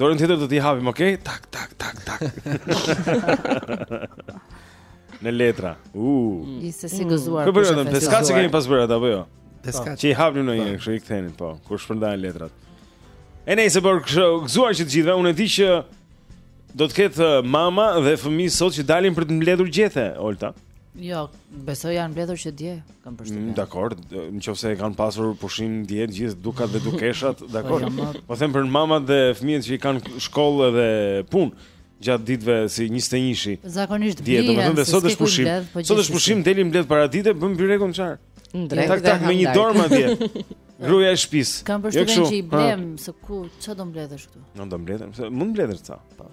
Dorën tjetër do t'i hapim, okay? Tak tak tak tak. Në letra. U. Ishte si Gëzuar. Po bëra të ska që kemi pas bërë apo jo? Të ska. Që i hapnim në një, kështu i kthenin po, kur shpërndahen letrat. E nejse po gëzuar që të gjithëve, unë e di që do të ketë uh, mama dhe fëmijë sot që dalin për të mbledhur gjethe, Olta. Jo, besoj janë mbledhur që dje, kam mm, përshtypjen. Dakor, nëse e kanë pasur pushim dje gjithë dukat dhe dukeshat, po, dakor. Jo, po them për mamat dhe fëmijët që i kanë shkollë dhe punë gjatë ditëve si 21-shi. Zakonisht dje, domethënë dhe sot është pushim. Po sot është pushim, del i mbledh para dite, bën byrekun çfarë. Drejt, tak tak me një dorë madje. Gruaja e shtëpisë. Kam jo, përshtypjen që i blen se ku çfarë do mbledhësh këtu. Nuk do mbledhëm, mund mbledhësh ca. Po.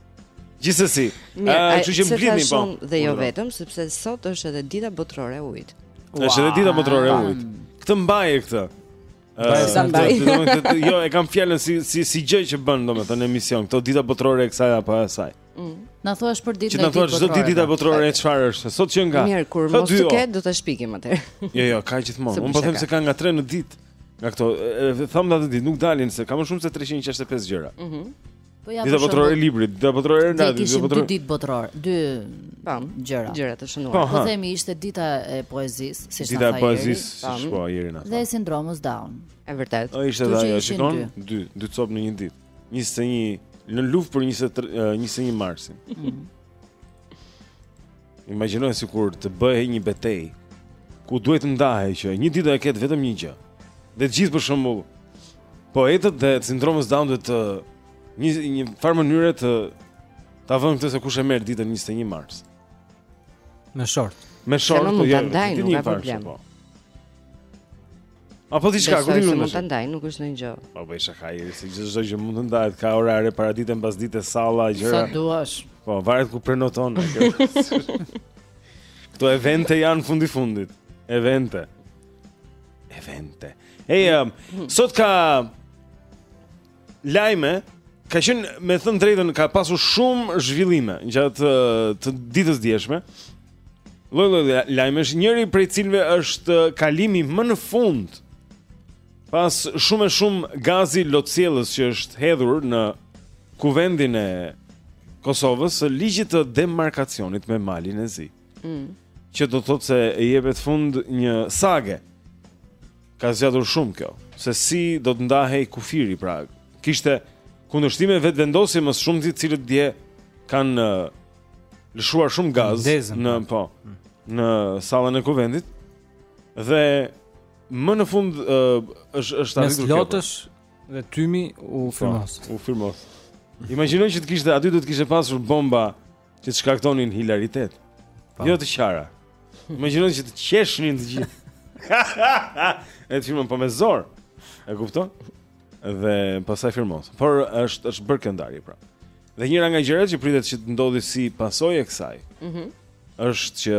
Gjithsesi, ëh, ju jemi gjithë po. Dhe jo vetëm, sepse sot është edhe dita botërore e ujit. Është edhe dita botërore e ujit. Këtë mbaje këtë. Ëh, mbaje. Jo, e kam fjalën si si si gjë që bëjmë domethënë në emision, këto dita botërore e kësaj apo e asaj. Mm. Na thua është për ditën e ditës. Që na thua çdo ditë dita botërore e çfarë është? Sot që nga. Mirë, kur mos të ketë do ta shpikim atë. Jo, jo, ka gjithmonë. Unë po them se ka nga 3 në ditë. Nga këto, thamë atë ditë, nuk dalin se ka më shumë se 365 gjëra. Mhm. Po ja. Dita botërore e librit, dita botërore e rëndë, dita botërore. Ditë botërore, dy pam gjëra. Gjëra të shënuara. Po, po themi ishte dita e poezisë, siç na tha. Dita e poezisë, siç po ieri na tha. Dhe sindromës Down. Është vërtet. Ai ishte ajo, shikon, dy, dy copë në një ditë. 21 në luftë për 23 21 marsin. Mhm. Imagjino sikur të bëhej një betejë ku duhet të ndahej që një ditë do e ketë vetëm një gjë. Dhe të gjithë për shembull poetët dhe të sindromës Down duhet të një një farë mënyre të ta vënë këtë se kush e merr ditën 21 mars. Me short. Me short, po ja, nuk ka problem. Po. Apo diçka, ku di unë. Mund ta ndaj, nuk është ndonjë gjë. Po bëj shaka, se çdo gjë që mund të ndahet, ka orare paradite, pasdite salla gjëra. Sa duash. Po, varet ku prenoton. Këto evente janë fundi fundit. Evente. Evente. Ej, um, sot ka lajme ka qenë me thënë drejtën ka pasur shumë zhvillime gjatë eh, ditës djeshme. Lloj lloj lajmesh, njëri prej cilëve është eh, kalimi më në fund pas shumë e shumë gazi lotësjellës që është hedhur në kuvendin e Kosovës së ligjit të demarkacionit me Malin e Zi. Mm. Që do të thotë se i jepet fund një sage Ka zgjatur shumë kjo, se si do të ndahej kufiri pra. Kishte kundërshtime Vetëvendosje më shumë të cilët dje kanë lëshuar shumë gaz në, po. po në sallën e kuvendit dhe më në fund është është arritur kjo. Lotësh dhe tymi. Po, u firmos. U firmos. Imagjinoj që të kishte aty do të kishte pasur bomba Që të shkaktonin hilaritet. Pa. Jo të qara. Imagjino që të qeshnin të gjithë. e të firmonin po me zor. E kupton? Dhe pastaj firmos. Por është është bërë kjo ndarje pra. Dhe njëra nga gjërat që pritet që të ndodhë si pasojë e kësaj. Mhm. Mm është që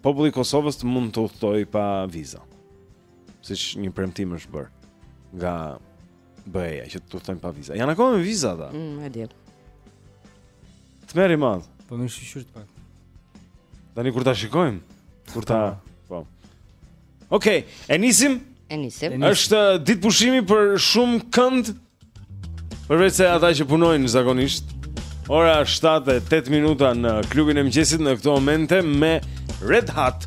populli i Kosovës të mund të udhëtojë pa vizë. Siç një premtim është bërë nga BE-ja që të udhëtojnë pa viza. Janë akoma me viza ata. Mm, e di. Tmerr i madh. Po më shih pak. Tani kur ta shikojmë, kur ta, po. Okej, e nisim. E nisim. Është ditë pushimi për shumë kënd. Përveç se ata që punojnë zakonisht. Ora 7:08 minuta në klubin e mëngjesit në këto momente me Red Hot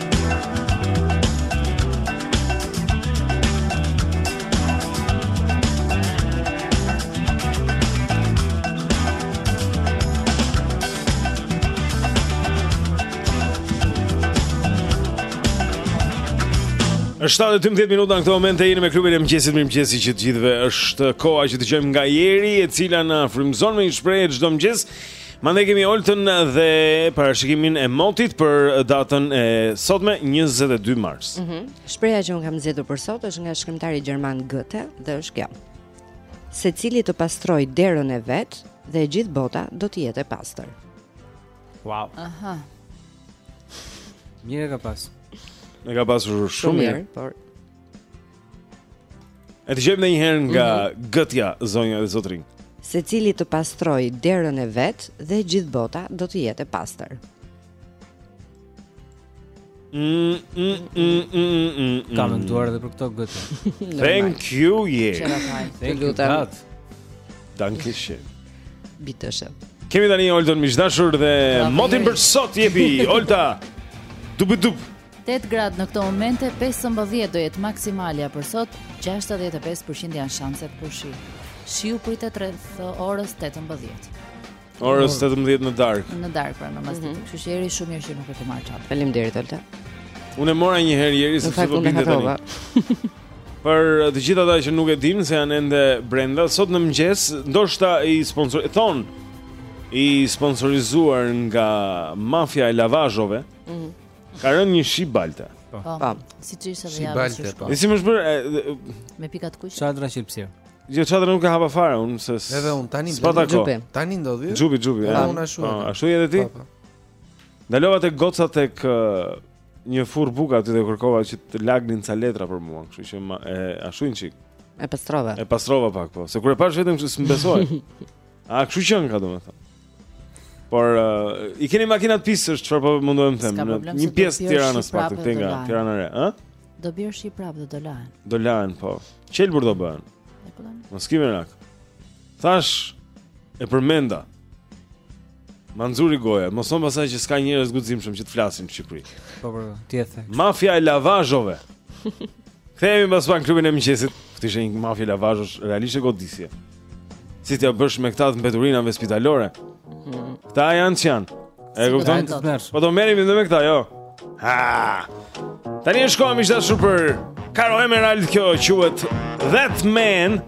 7:18 minuta në këtë moment e jeni me klubin e mëngjesit mirëmëngjesi që të gjithëve është koha që të dëgjojmë nga Jeri e cila na frymëzon me një shprehje çdo mëngjes. Ë Mandej kemi Oltën dhe parashikimin e motit për datën e sotme 22 mars. Mm -hmm. Shprehja që unë kam zgjedhur për sot është nga shkrimtari gjerman Gëte dhe është kjo. Secili të pastrojë derën e vet dhe e gjithë bota do të jetë e pastër. Wow. Aha. Mirë ka pas. Ne ka pasur shumë mirë, por E dëgjojmë dhe një herë nga mm -hmm. Gëtja zonja dhe zotërinj Secili të pastrojë derën e vet dhe gjithë bota do të jetë e pastër mm, mm, mm, mm, mm, mm. Ka menduar edhe për këto Gëte Thank you, yeah Thank you, Gëte Danke shë Bitë shë Kemi tani Oltën miq të dashur dhe motin për sot jepi Olta Dupi dupi 8 gradë në këto momente, 15 do jetë maksimalja për sot, 65% janë shanset për shi. Shiu pritet rreth uh, orës 18. Orës 18 në darkë. Në darkë pra në masdite. Mhm. Kështu që Jeri shumë mirë që nuk e ke marrë çadrën. Faleminderit Olta. Unë e mora një herë Jeri Në sepse fakt po unë e binte tani. harrova. Për uh, të gjithë ata që nuk e dinë se janë ende brenda, sot në mëngjes ndoshta i sponsor thonë i sponsorizuar nga mafia e lavazhove. Ka rënë një shi balta. Po. po. Siç ishte ajo. Shi balta. Po. Si më është bërë me pika të kuqe. Çadra qelpsir. Jo çadra nuk e hapa fare unë se. Edhe unë tani ndodhi. Xhupi. Tani ndodhi. Xhupi xhupi. Po unë ashtu. Po ashtu edhe ti. Po. Ndalova te goca tek një furrë buke aty dhe kërkova që të lagnin ca letra për mua, kështu që ma, e ashtu një çik. E pastrova. E pastrova pak po. Se kur e pashë veten kështu s'më besohej. A kështu qen ka domethënë. Por uh, i keni makinat pis, çfarë po mundohem të them? Në një pjesë të Tiranës paktën nga Tirana re, ë? Do bjerë shi prapë dhe do lahen. Do lahen po. Qelibar do bëhen. Mos ki merak. Thashë e përmenda. Ma zuri goja, mos thonë pastaj që s'ka njerëz të guximshëm që të flasin në Shqipëri. Po po, ti e the. Mafia e lavazheve. Kthehemi pas pak në klubin e mëngjesit. Të ishte një mafia lavazhesh realisht e godisje. Si t'ja bësh me këta të mbeturinave spitalore? Hmm. Këta janë që janë. E kupton? Po do merremi edhe me këta, jo. Ha. Tani është koha miq të dashur për Caro Emerald kjo quhet That Man.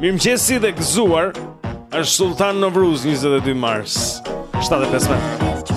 Mirëmëngjes dhe gëzuar. Është Sultan Novruz 22 mars. 75 vjet.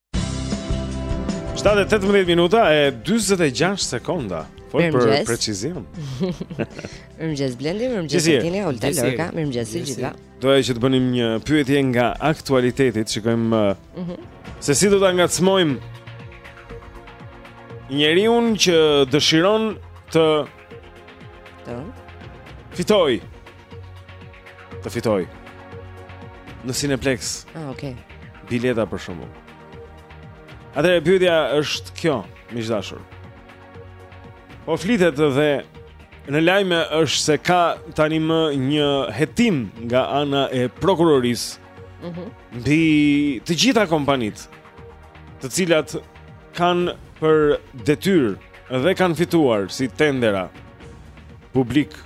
7:18 minuta e 46 sekonda. Po për precizion. Mirëmëngjes Blendi, mirëmëngjes Tini, Olta, Lorka, mirëmëngjes të gjitha. Doja që të bënim një pyetje nga aktualiteti, shikojmë mm -hmm. se si do ta ngacmojmë njeriun që dëshiron të të fitojë të fitojë në Cineplexx. Ah, okay. Bileta për shembull. Atëherë pyetja është kjo, miq të dashur. Po flitet dhe në lajme është se ka tanimë një hetim nga ana e prokurorisë. Mhm. Mm mbi të gjitha kompanitë të cilat kanë për detyrë dhe kanë fituar si tendera publikë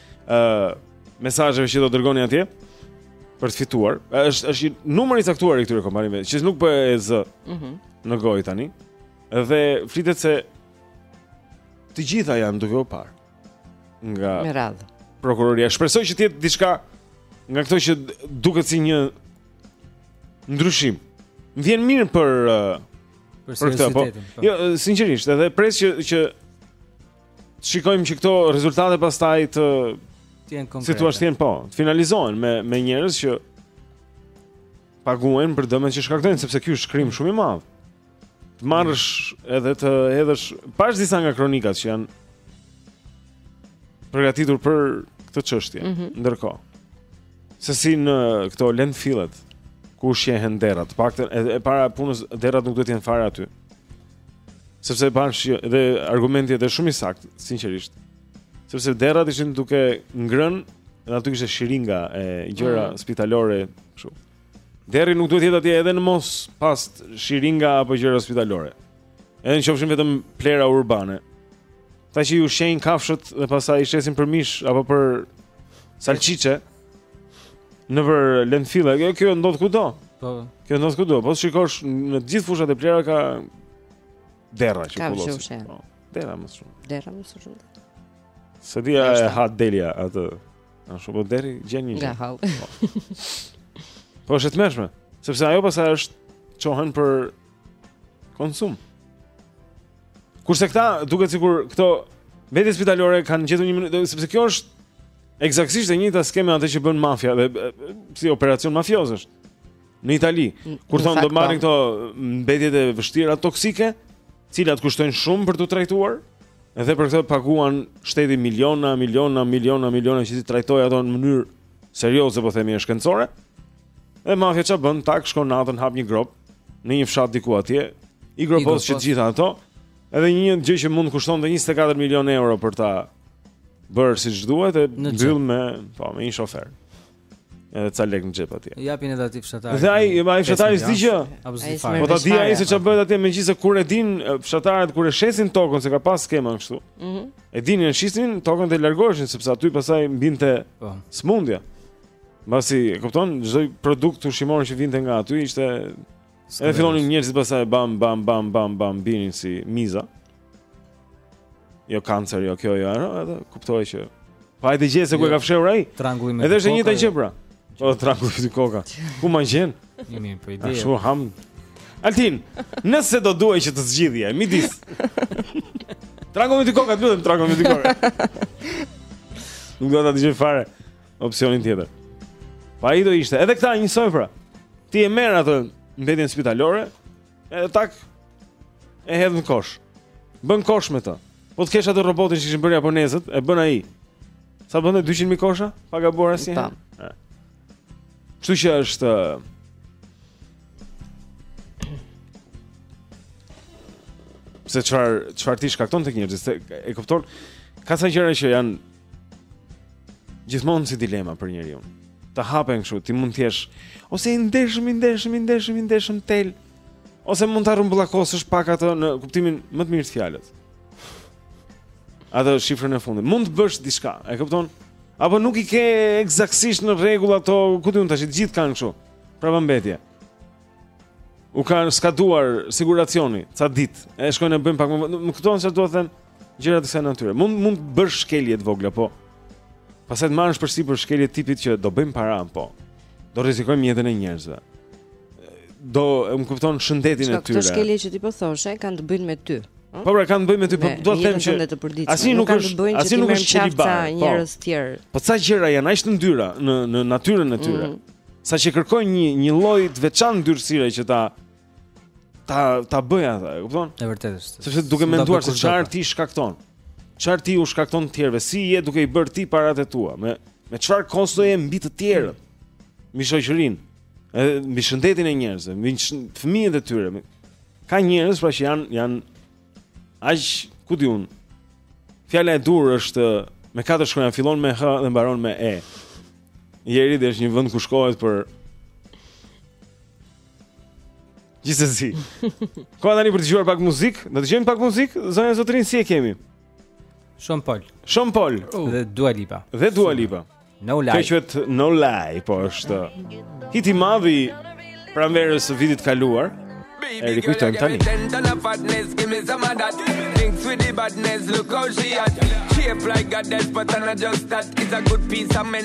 ë uh, mesazheve që do dërgoni atje për të fituar. Është është një numër i caktuar i këtyre kompanive, që nuk po e zë. Mhm. Në gojë tani. Dhe flitet se të gjitha janë duke u parë nga me radhë. Prokuroria shpresoj që të jetë diçka nga këto që duket si një ndryshim. Më vjen mirë për uh, për këtë, po. po. Jo, sinqerisht, edhe pres që që Të shikojmë që këto rezultate pastaj të të jenë konkrete. Si thua ti po, të finalizohen me me njerëz që paguajnë për dëmet që shkaktojnë sepse ky është krim shumë i madh. Të marrësh edhe të hedhësh pas disa nga kronikat që janë përgatitur për këtë çështje. Mm -hmm. Ndërkohë, se si në këto landfillet ku ushqehen derrat, të paktën e, e para punës derrat nuk duhet të jenë fare aty. Sepse pashë jo, dhe argumenti është shumë i saktë, sinqerisht. Sepse derrat ishin duke ngrënë dhe aty kishte shiringa e gjëra mm. spitalore kështu. Derri nuk duhet të jetë atje edhe në mos pastë shiringa apo gjëra spitalore. Edhe në qofshin vetëm plehra urbane. Ata që i ushqejnë kafshët dhe pasaj i shesin për mish apo për salsiçe. Nëpër landfille, kjo, kjo ndodh kudo po. Kjo ndodh kudo, po shikosh në gjithë fushat e plehrave ka derra që kullosin po, derra më shumë derra më shumë Se dhia e ha delja atë Në shumë po derri gjen një Nga hau po. po është e tmerrshme Sepse ajo pasaj është çohen për konsum Kurse këta duket sikur këto mbetje spitalore kanë gjetur një mënyrë Sepse kjo është Ekzaktësisht e njëjta skemë me atë që bën mafia dhe si operacion mafiozësh në Itali. Kur thonë do marrin po. këto mbetjet e vështira toksike, të cilat kushtojnë shumë për t'u trajtuar, edhe për këtë paguan shteti miliona, miliona, miliona, miliona që t'i trajtojë ato në mënyrë serioze, po themi e shkencore. Dhe mafia çfarë bën? Tak shkon natën hap një gropë në një fshat diku atje, i gropos që të gjitha ato Edhe një një gjë që mund të kushtonte 24 milionë euro për ta bërë siç duhet e mbyll me, po, me një shofer. Edhe ca lek në xhep atje. Japin edhe aty fshatarit. Dhe ai, jo, ai fshatari s'di gjë. Po ta di ai se çfarë bëhet atje megjithëse kur e dinë fshatarët kur e shesin tokën se ka pas skema kështu. Mhm. E dinin e shisnin tokën dhe largoheshin sepse aty pastaj mbinte po. sëmundja. Mbasi, e kupton, çdo produkt ushqimor që vinte nga aty ishte Edhe fillonin njerëzit pasaj bam bam bam bam bam binin si miza. Jo kancer, jo kjo, jo ajo, edhe kupto që pa e dëgjë se ku e jo, ka fshehur ai. Trangullimi. Edhe është e njëjta gjë pra. Po trangullimi të koka. Ku ma gjen? Një mirë po ide. Ashtu ham. Altin, nëse do duhej që të zgjidhje, midis. Trangullimi të koka, lutem trangullimi të koka. Nuk do ta dëgjoj fare. Opsionin tjetër. Po ai do ishte. Edhe këta njësoj pra. Ti e merr atë mbetjen spitalore, edhe tak e hedh në kosh. Bën kosh me të. Po të kesh atë robotin që kishin bërë japonezët, e bën ai. Sa bën 200 mijë kosha? Pa gabuar asnjë. Po. Kështu që është Se çfar çfar ti shkakton tek njerëzit, e kupton? Ka ca gjëra që janë Gjithmonë si dilema për njeriun. Të hapen kështu, ti mund të jesh ose i ndershëm, i ndershëm, i ndershëm, i ndershëm tel, ose mund ta rrumbullakosësh pak atë në kuptimin më të mirë të fjalës. Atë shifrën e fundit. Mund të bësh diçka, e kupton? Apo nuk i ke eksaktësisht në rregull ato, ku di unë tash të gjithë kanë kështu. Prapambetje. U kanë skaduar siguracioni, ca ditë. E shkojnë e bëjnë pak më, më kupton se do të them. gjëra të kësaj natyre. Mund mund të bësh shkelje të vogla, po. Pastaj të marrësh përsipër shkelje të tipit që do bëjmë para, po. Do rrezikojmë jetën e njerëzve. Do, më kupton shëndetin e tyre. Këto shkelje që ti po thoshe kanë të bëjnë me ty. Hm? Po pra kanë të bëjnë me ty, po do të them që asnjë nuk është, asnjë nuk është qelibar, po. njerëz të tjerë. Po ca gjëra janë aq të ndyra në në natyrën e tyre. Mm. Saqë kërkojnë një një lloj të veçantë ndyrësire që ta ta ta bëjnë atë, e kupton? E vërtetë është. Sepse duke menduar se çfarë ti shkakton. Çfarë ti u shkakton të tjerëve? Si je duke i bërë ti paratë e tua? Me me çfarë kostoje mbi të tjerët? Mbi shoqërinë, edhe mbi shëndetin e njerëzve, mbi fëmijët e tyre. Ka njerëz pra që janë janë aq ku di unë. Fjala e duhur është me katër shkronja, fillon me h dhe mbaron me e. E dhe është një vend ku shkohet për Gjithsesi. Koha tani për të dëgjuar pak muzikë? Do të dëgjojmë pak muzikë? Zonja zotërinj si e kemi? Sean Paul. Sean Paul oh. dhe Dua Lipa. Dhe Dua Lipa. No lie. Quhet No lie, po është. Hiti i madh i pranverës së vitit kaluar. E rikujtojmë tani. Thinks with the badness, look how she hot Shape like a death, but I'm not just that It's a good piece of men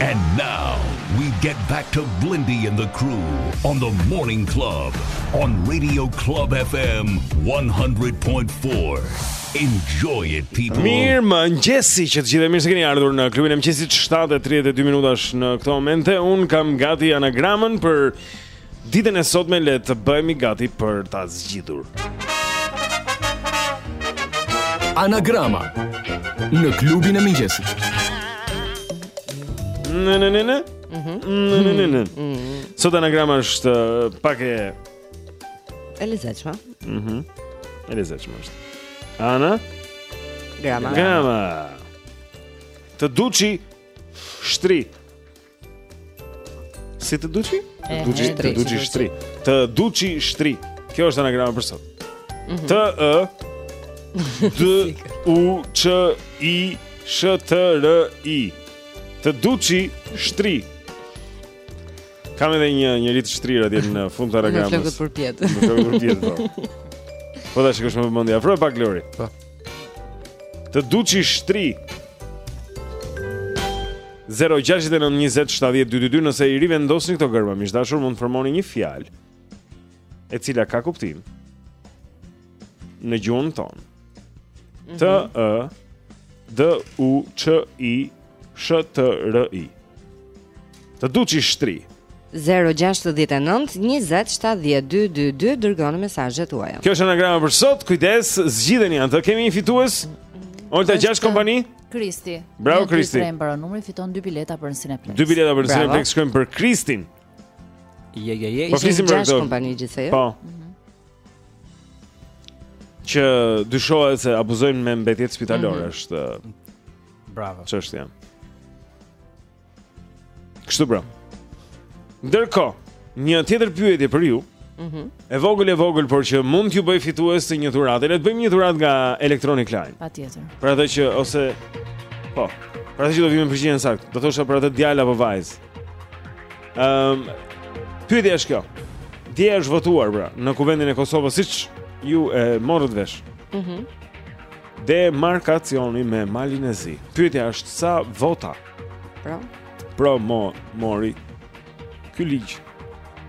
And now we get back to Blendi and the crew on the morning club on radio club fm 100.4. Enjoy it people. Mirëmëngjesi të gjithë mirë se keni ardhur në klubin e mëngjesit 7:32 minuta në këto momente. Unë kam gati anagramën për Ditën e sotme le të bëhemi gati për ta zgjidhur. Anagrama në klubin e mëngjesit. Ne ne ne ne. Mhm. Ne ne ne. Sot anagrama është uh, pak e e lezetshme. Mhm. E lezetshme është. Anagrama. Grama. Të duçi shtri. Si të duçi? Të duçi, të duçi shtri. Të duçi shtri. Kjo është anagrama për sot. Mhm. T Ë D U Ç I SH T R I. Të duçi shtri. Kam edhe një një të shtrirë atje në fund të anagramës. Me flokët përpjetë. Me flokët përpjetë. Po, po tash që më mendja, afro pak Lori. Po. Të duçi shtri 0-6-9-20-70-2-2-2 Nëse i rivendosni këto gërma miq të dashur mund të formoni një fjalë e cila ka kuptim Në gjuhën tonë mhm. T-Ë D-U-Ç-I SHTRI. Të duçi shtri. 0-6-9-20-70-2-2-2 Dërgoni mesazhet tuaja Kjo është anagrama për sot Kujdes, zgjidheni, ja ne kemi një fitues Olta, gjashtë kompani Kristi Bravo, Kristi Në të të numri fiton 2 bileta për në Cineplex 2 bileta për në Cineplex Shkojmë për Kristin Je, je, je Po flasim për gjashtë kompani gjithsej Po mhm. Që dyshohet se abuzojnë me mbetjet spitalore mm -hmm. është Bravo. Çështja. Kështu pra. Ndërkohë, një tjetër pyetje për ju. Mhm. Mm e vogël e vogël, por që mund t'ju bëjë fitues të një dhurate. Le të bëjmë një dhuratë nga Electronic Line. Patjetër. Për atë që ose po, për atë që do vijë me përgjigjen e saktë. Do thosha për atë djalë apo vajzë. Ehm, um, pyetja është kjo. Dje është votuar pra në Kuvendin e Kosovës, siç ju e morët vesh. Mhm. Mm Demarkacioni me Malin e Zi. Pyetja është sa vota? Pro. Pro mo mori ky ligj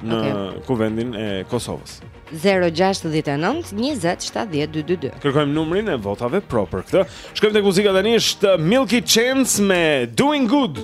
në okay. Kuvendin e Kosovës. 069 20 70 222. Kërkojmë numrin e votave pro për këtë. Shkojmë tek muzika tani është Milky Chance me Doing Good.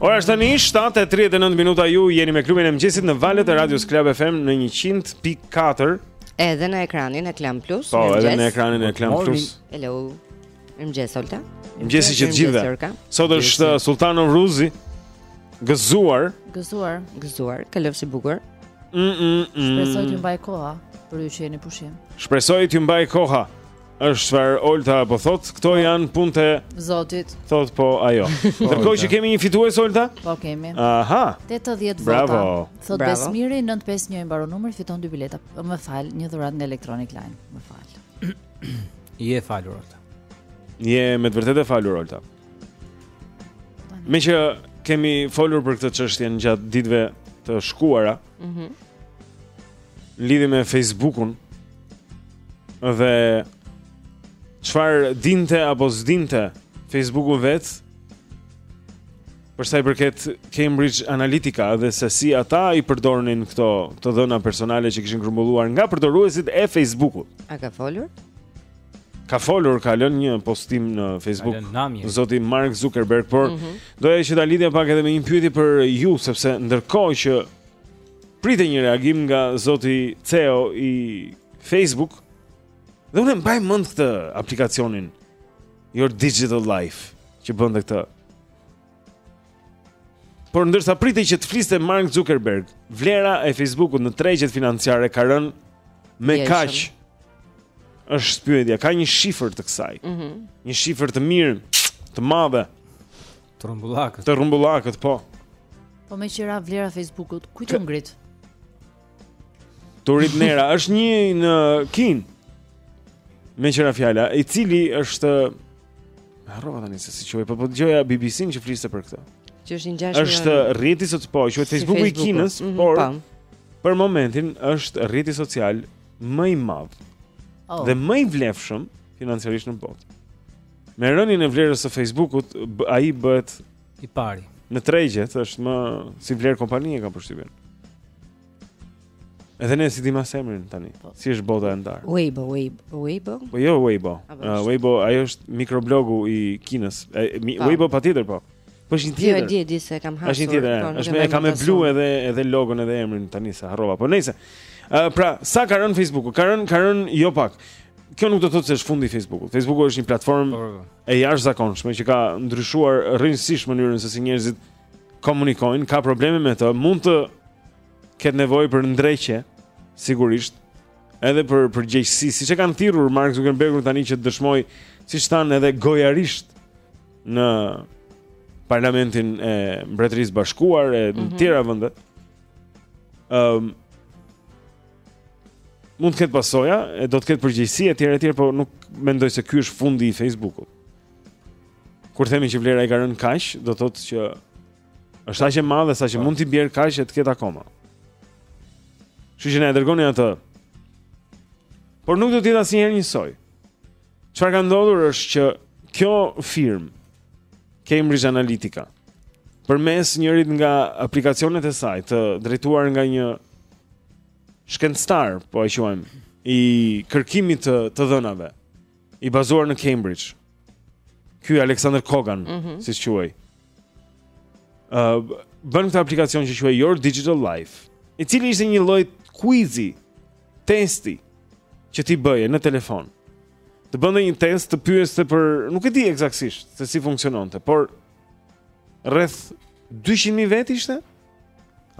Ora është tani 7:39 minuta ju jeni me klubin e mëngjesit në valët e radios Club FM në 100.4 edhe në ekranin e Klan Plus. Po, edhe në ekranin e Klan Plus. Hello. Mëngjes Olta. Mëngjes të gjithëve. Sot është uh, Sulltan Novruzi gëzuar. Gëzuar, gëzuar. Kalofshi bukur. Mm, mm, mm. Shpresoj të mbajë koha për ju që jeni pushim. Shpresoj të mbajë koha. Është çfarë Olta po thot, këto po. janë punët e Zotit. Thot po ajo. Po, Ndërkohë që kemi një fitues Olta? Po kemi. Aha. 80 vota. Thot Bravo. Besmiri 951 i mbaron numri, fiton dy bileta. Më fal, një dhuratë nga Electronic Line. Më fal. Je falur Olta. Je me të vërtetë e falur Olta. Meqë kemi folur për këtë çështje gjatë ditëve të shkuara. Ëh. Mhm. Mm Lidhur me Facebookun. Dhe çfarë dinte apo s'dinte Facebooku vet? Për sa i përket Cambridge Analytica dhe se si ata i përdornin këto të dhëna personale që kishin grumbulluar nga përdoruesit e Facebookut. A ka folur? ka folur, ka lënë një postim në Facebook zoti Mark Zuckerberg, por mm -hmm. doja që ta lidhja pak edhe me një pyetje për ju, sepse ndërkohë që pritej një reagim nga zoti CEO i Facebook, dhe unë e mbaj mend këtë aplikacionin Your Digital Life që bënte këtë Por ndërsa pritej që të fliste Mark Zuckerberg, vlera e Facebook-ut në tregjet financiare ka rënë me kaq. Është pyetja, ka një shifër të kësaj. Mhm. Mm një shifër të mirë, të madhe. Të rrumbullakët. Të rrumbullakët, po. Po meqë ra vlera e Facebook-ut, kujt u ngrit? Turit Nera është një në Kinë. Meqë ra fjala, i cili është Harrova tani se si quhej, po po dëgjoja BBC-n që fliste për këtë. Që është një gjashtë. Është rrjeti social po, quhet si Facebooku i Kinës, mm -hmm, por pa. Po. për momentin është rrjeti social më i madh oh. dhe më i vlefshëm financiarisht në botë. Me rënien e vlerës së Facebookut, ai bëhet I pari. Në tregjet është më si vlerë kompanie kam përshtypjen. Edhe ne s'i dimë as emrin tani. Po. Si është bota e ndarë? Weibo, Weibo, Weibo. Po jo Weibo. Uh, Weibo ajo është mikroblogu i Kinës. Po. Weibo patjetër po. Po është një jo, tjetër. Jo, di, di s'e kam hasur. Është një tjetër. Po, është me ka me blu edhe edhe logon edhe emrin tani seç harrova. Po nejse. Uh, pra, sa ka rënë Facebooku? Ka rënë, ka rënë jo pak. kjo nuk do të thotë se është fundi i Facebookut. Facebooku është një platformë po, po. e jashtëzakonshme që ka ndryshuar rrënjësisht mënyrën se si njerëzit komunikojnë, ka probleme me të, mund të ketë nevojë për ndreqje, sigurisht, edhe për përgjegjësi, siç e kanë thirrur Mark Zuckerberg tani që të dëshmojë, siç thanë edhe gojarisht në parlamentin e Mbretërisë së Bashkuar e në të tjera vende. Ëm um, mund të ketë pasoja, e do të ketë përgjegjësi etj etj, por nuk mendoj se ky është fundi i Facebookut. Kur themi që vlera i ka rënë kaq, do të thotë që është aq e madhe sa që mund t'i bjerë kaq e të ketë akoma. Kështu që na e dërgoni atë. Por nuk do të jetë asnjëherë njësoj. Çfarë ka ndodhur është që kjo firmë Cambridge Analytica përmes njërit nga aplikacionet e saj të drejtuar nga një shkencëtar, po e quajmë, i kërkimit të të dhënave i bazuar në Cambridge. Ky Alexander Kogan, mm -hmm. siç quhet. ë uh, bën këtë aplikacion që quhej Your Digital Life, i cili ishte një lloj kuizi, testi që ti bëje në telefon. Të bënte një test të pyeste për, nuk e di eksaktësisht se si funksiononte, por rreth 200.000 vetë ishte?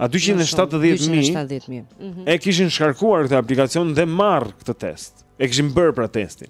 A 270.000 mhm. e kishin shkarkuar këtë aplikacion dhe marrë këtë test. E kishin bërë pra testin.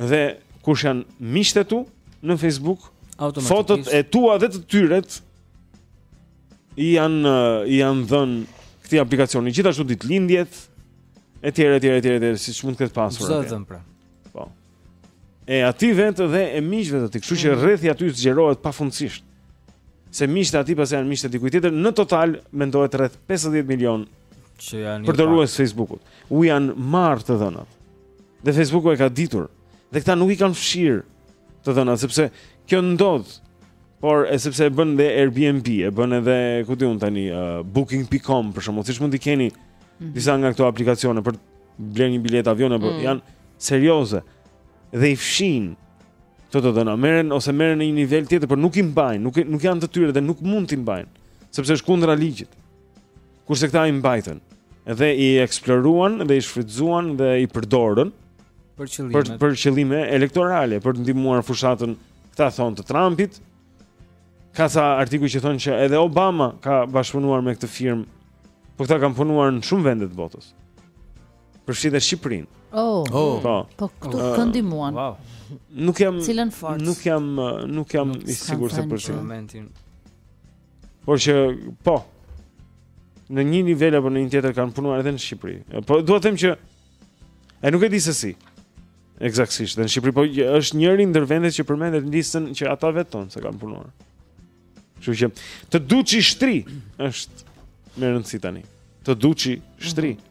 dhe kush janë miqtë e tu në Facebook, fotot e tua dhe të tyret i janë i janë dhënë këtij aplikacioni gjithashtu ditëlindjet etj etj etj etj siç mund të ketë pasur. Çfarë të dhënash pra? Po. E atij vetë dhe e miqve të tij, kështu që mm. rrethi aty zgjerohet pafundësisht. Se miqtë e atij pastaj janë miqtë e dikujt tjetër, në total mendohet rreth 50 milion që janë përdorues të Facebookut. U janë marrë të dhënat. Dhe Facebooku e ka ditur. Dhe këta nuk i kanë fshirë të dhënat, sepse kjo ndodh. Por e sepse e bën dhe Airbnb, e bën edhe ku di unë tani uh, booking.com për shembull siç mund t'i keni mm -hmm. disa nga këto aplikacione për të blerë një biletë avioni apo mm -hmm. janë serioze dhe i fshijnë këto të dhëna, merren ose merren në një nivel tjetër, por nuk i mbajnë, nuk nuk janë të tyre dhe nuk mund t'i mbajnë, sepse është kundra ligjit. Kurse këta i mbajtën edhe i eksploruan dhe i shfrytëzuan dhe i përdorën për qëllime për, për qëllime elektorale, për të ndihmuar fushatën, këta thonë të Trumpit. Ka sa artikuj që thonë që edhe Obama ka bashkëpunuar me këtë firmë. Po këta kanë punuar në shumë vende të botës. Përfshi dhe Shqipërinë. Oh, oh. Po, po këtu uh, kë ndihmuan. Wow. Nuk jam nuk jam nuk jam i sigurt se për momentin. Por që po në një nivel apo në një tjetër kanë punuar edhe në Shqipëri. Po dua të them që e nuk e di se si. Eksaktësisht, në Shqipëri po është njëri ndër vendet që përmendet në listën që ata vetë thonë se kanë punuar. Kështu që të duçi shtri është me rëndësi tani. Të duhi shtri. Mm -hmm.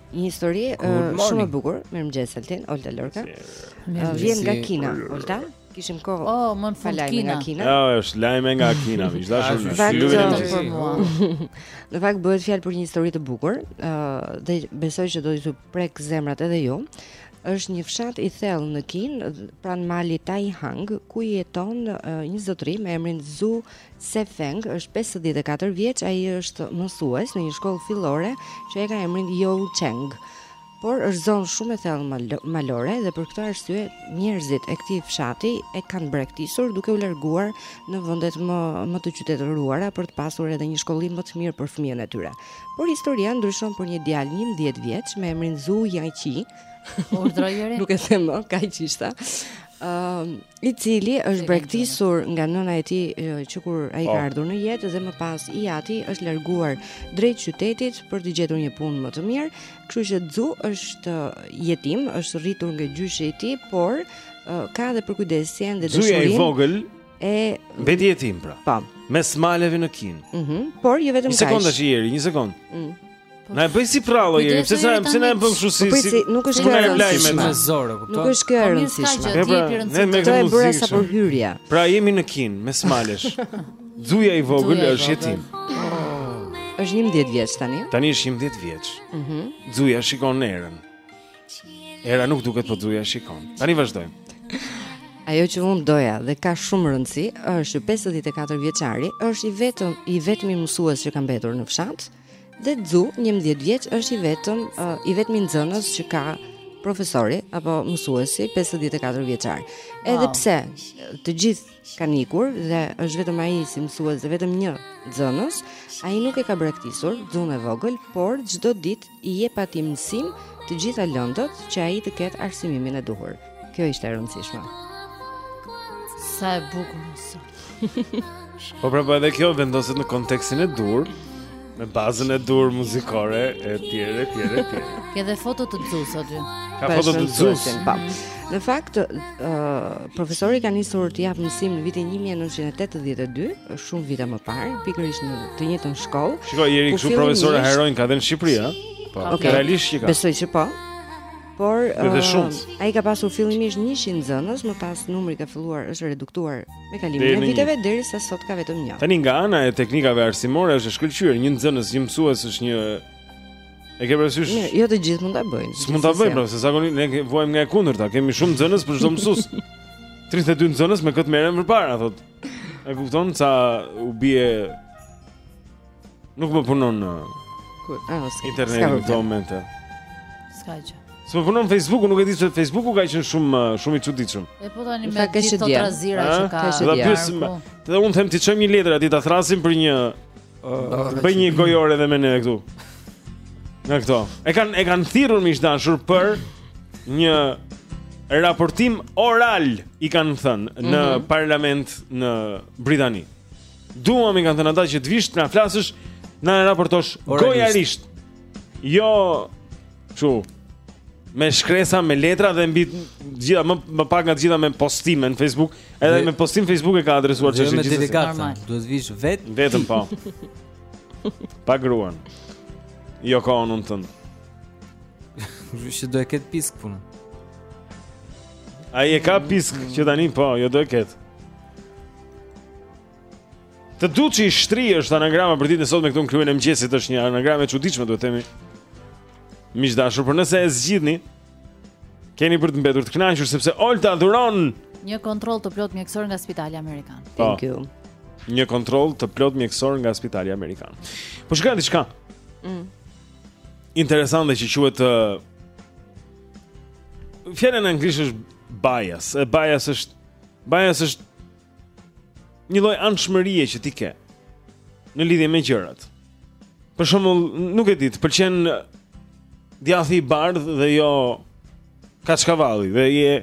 Një histori shumë e bukur. Mirëmëngjes Altin, Olta Lorca. Vjen nga Kina, Olta. Kishim kohë. Oh, më fal lajme nga Kina. Jo, oh, është lajme nga Kina, miq të dashur. Në fakt bëhet fjalë për një histori të bukur, ë dhe besoj që do t'ju prekë zemrat edhe ju. Është një fshat i thellë në Kinë, pranë malit Taihang, ku jeton një zotëri me emrin Zhu Sefeng, është 54 vjeç, ai është mësues në një shkollë fillore që e ka emrin Youcheng. Por është zonë shumë e thellë malore dhe për këtë arsye njerëzit e këtij fshati e kanë braktisur duke u larguar në vendet më më të qytetëruara për të pasur edhe një shkollim më të mirë për fëmijën e tyre. Por historia ndryshon për një djalë 11 vjeç me emrin Zhu Yaqi. Urdhëro Jeri. Nuk e them më, kaq ishte. Ëm, uh, i cili është braktisur nga nëna e tij që kur ai ka po. ardhur në jetë dhe më pas i ati është larguar drejt qytetit për të gjetur një punë më të mirë. Kështu që Xu është jetim, është rritur nga gjyshi i tij, por uh, ka edhe përkujdesjen dhe dashurinë. Xu i vogël E mbeti jetim pra. Po. Mes maleve në Kinë. Mhm. Mm por jo vetëm kaq. Një sekondë që jeri, një sekondë. Mhm. Mm Na e bëj si përrallë o Jeri, pse sa pse na e bën kështu si po, si. Nuk është kjo e rëndësishme. Me zor, kupton? Nuk është kjo e po, rëndësishme. Ne pra, ne me këtë muzikë. Pra, sa për hyrja. Pra jemi në Kinë mes malesh. Xuja i vogël është jetim. Është 11 vjeç tani. Tani është 11 vjeç. Mhm. Mm Xuja shikon erën. Era nuk duket po Xuja shikon. Tani vazhdojmë. Ajo që unë doja dhe ka shumë rëndësi është që 54 vjeçari është i vetëm i vetmi mësues që ka mbetur në fshat dhe Xu 11 vjeç është i vetëm uh, i vetmi nxënës që ka profesori apo mësuesi 54 vjeçar. Edhe wow. pse të gjithë kanë ikur dhe është vetëm ai si mësues dhe vetëm një nxënës, ai nuk e ka braktisur Xunë e vogël, por çdo ditë i jep atij mësim të gjitha lëndët që ai të ketë arsimimin e duhur. Kjo ishte e rëndësishme. Sa e bukur mëson. po pra, po edhe kjo vendoset në kontekstin e duhur. Me bazën e duhur muzikore e tjera, e tjera, e tjera. Ke dhe foto të Xusë aty. Ka foto të Xusë. Po. Në fakt, uh, profesori ka nisur të japë mësim në vitin 1982, shumë vite më parë, pikërisht në të njëjtën shkollë. Shiko, Jeri kështu profesorë heronj ka dhe në Shqipëri, ha? Po, okay. realisht që ka. Besoj që po. Por, uh, ai ka pasur fillimisht 100 nxënës, më pas numri ka filluar është reduktuar Me kalimin e viteve derisa sot ka vetëm një. Tani nga ana e teknikave arsimore është e shkëlqyer një nxënës, një mësues është një E ke parasysh? Jo, jo të gjithë mund ta bëjnë. S'mund ta bëjnë, pra, se zakonisht ne vuajmë nga e kundërta, kemi shumë nxënës për çdo mësues. 32 nxënës me kë të merrem më përpara, thotë. E kupton sa u bie Nuk më punon në ah, internet në këto momente. S'ka gjë. S'më punon Facebooku, nuk e di se Facebooku ka qenë shumë eh, shumë i çuditshëm. E po tani me gjithë këto trazira që ka. Ka dhe pyesim. Po. Dhe unë them t'i çojmë një letër aty ta thërrasim për një eh, bëj një gojore edhe me ne këtu. Nga këto. E kanë e kanë thirrur miq të dashur për një raportim oral i kanë thënë në mm -hmm. parlament në Britani. Duam i kanë thënë ata që të vish të na flasësh, na raportosh gojarisht. Jo, jo. Me shkresa, me letra dhe mbi gjitha më më pak nga të gjitha me postime në Facebook, edhe dhe, me postim Facebook e ka adresuar çështën e gjithë. Duhet të vish vetë. Vetëm po. Pa gruan. Jo ka unë të thënë. Jo do e ketë pisk punën. Ai e ka pisk që tani po, jo do e ketë. Të duçi i shtri është anagrama për ditën e sotme këtu në klubin e mëngjesit është një anagramë e çuditshme duhet të themi. Miq të dashur, por nëse e zgjidhni keni për të mbetur të kënaqur sepse Olta dhuron një kontroll të plot mjekësor nga Spitali Amerikan. Po. Thank you. Një kontroll të plot mjekësor nga Spitali Amerikan. Po shikoja diçka. Mm. Interesante që quhet uh, Fjala në anglisht është bias. E bias është bias është një lloj anshmërie që ti ke në lidhje me gjërat. Për shembull, nuk e di, të pëlqen djathi i bardhë dhe jo kaçkavalli dhe je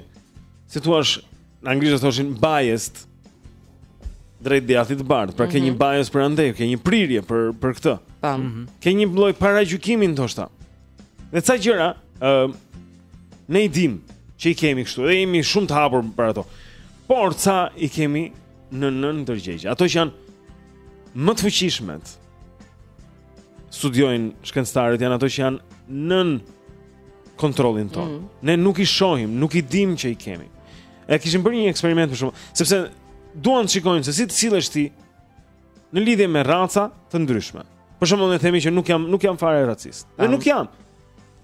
si thuhet në anglisht thoshin biased drejt djathit të bardhë, pra mm -hmm. ke një mhm. bias për andej, ke një prirje për për këtë. Tam. Mm -hmm. Ke një lloj paragjykimi ndoshta. Dhe ca gjëra, ë uh, ne i dimë që i kemi kështu, dhe jemi shumë të hapur për ato. Por ca i kemi në nënndërgjegje. Ato që janë më të fuqishmet. Studiojnë shkencëtarët janë ato që janë nën kontrollin tonë. Mm -hmm. Ne nuk i shohim, nuk i dimë që i kemi. E kishin bërë një eksperiment për shembull, sepse duan të shikojnë se si do sillesh ti në lidhje me raca të ndryshme. Për shembull, ne themi që nuk jam nuk jam fare racist. Dhe nuk jam.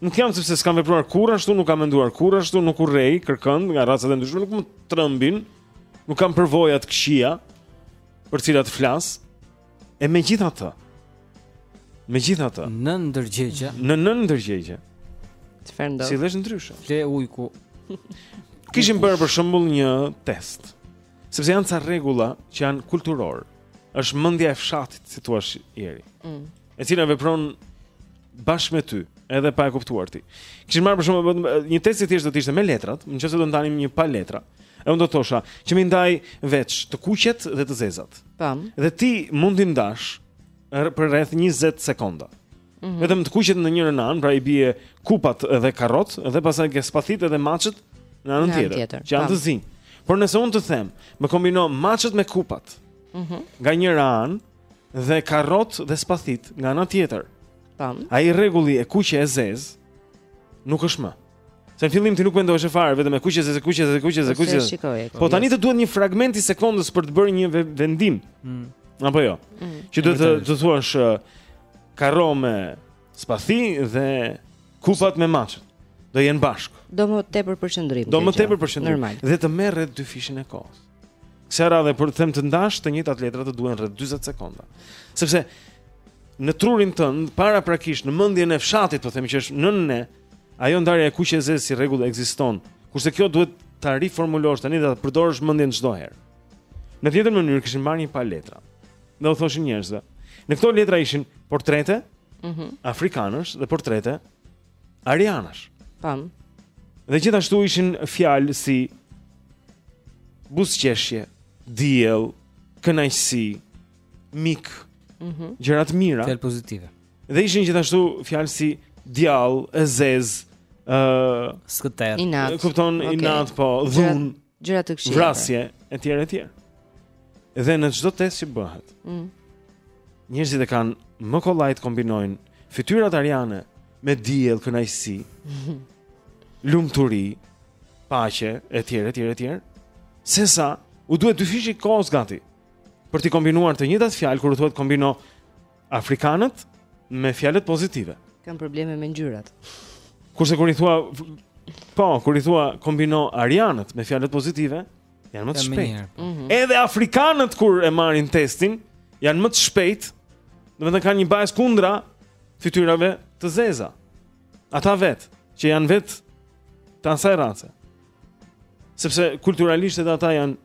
Nuk jam sepse s'kam vepruar kurrë ashtu, nuk kam menduar kurrë ashtu, nuk urrej kërkënd nga racat e ndryshme, nuk më trëmbin, nuk kam përvoja të këqija për të cilat flas. E megjithatë, megjithatë, nënndërgjegje, në nënndërgjegje. Çfarë ndodh? Sillesh ndryshe. Lë ujku. Kishin bërë për shembull një test. Sepse janë ca rregulla që janë kulturor. Është mendja e fshatit, si thosh Jeri. Mm. E cila vepron bashkë me ty, edhe pa e kuptuar ti. Kishin marrë për shembull një test i thjeshtë do të ishte me letrat, qoftë se do ndanim një palë letra. E unë do të thosha që m'i ndaj veç të kuqet dhe të zezat. Tam. Dhe ti mund t'i ndash për rreth 20 sekonda. Mm -hmm. Vetëm të kuqet në njërën anë, pra i bie kupat dhe karot dhe pastaj ke spathit edhe maçet në anën tjetër, tjetër, që janë të zinj. Por nëse unë të them, më kombino maçet me kupat. Mm -hmm. Nga njëra anë dhe karot dhe spathit nga ana tjetër. Tam. Ai rregulli e kuqe e zez nuk është më. Se në fillim ti nuk mendohesh fare, vetëm e kuqe zez kuqe zez kuqe zez kuqe. Po tani të duhet një fragment i sekondës për të bërë një vendim. Mm. Apo jo. Mm. Që duhet të thuash karo me spathi dhe kupat me maçet. Do jenë bashkë. Do më tepër përqendrim. Do më tepër përqendrim. Normal. Dhe të merr rreth dyfishin e kohës. Kësaj radhe do me thënë të ndash, të njëjtat letra të duhen rreth 40 sekonda. Sepse në trurin tënd, paraprakisht në mendjen e fshatit, po themi që është nën ne Ajo ndarja e kuqe e zezë si rregull ekziston, kurse kjo duhet ta riformulosh tani dhe ta përdorësh mendjen çdo herë. Në tjetër mënyrë kishin marrë një palë letra. Dhe u thoshin njerëzve. Në këto letra ishin portrete mm -hmm. afrikanësh dhe portrete arianësh. Pam. Dhe gjithashtu ishin fjalë si buzëqeshje, diell, kënaqësi, mik, mm -hmm. gjëra të mira, fjalë pozitive. Dhe ishin gjithashtu fjalë si djall, e zezë, ë uh, skëterrë. Inat. Kupton okay. inat po, dhunë, gjëra të këqija. Vrasje etj etj. Dhe në çdo test që bëhet. Mm. Njerëzit e kanë më kollaj të kombinojnë fytyrat ariane me diell, kënaqësi, lumturi, paqe etj etj etj. Sesa u duhet dyfishi i kohës gati për të kombinuar të njëjtat fjalë kur u thuhet kombino Afrikanët me fjalët pozitive. Kanë probleme me ngjyrat. Kurse kur i thua po, kur i thua kombino arianët me fjalët pozitive, janë më të shpejtë. Po. Mhm. Edhe afrikanët kur e marrin testin, janë më të shpejtë. Domethënë kanë një bias kundra fytyrave të zeza. Ata vet që janë vet të asaj race. Sepse kulturalisht edhe ata janë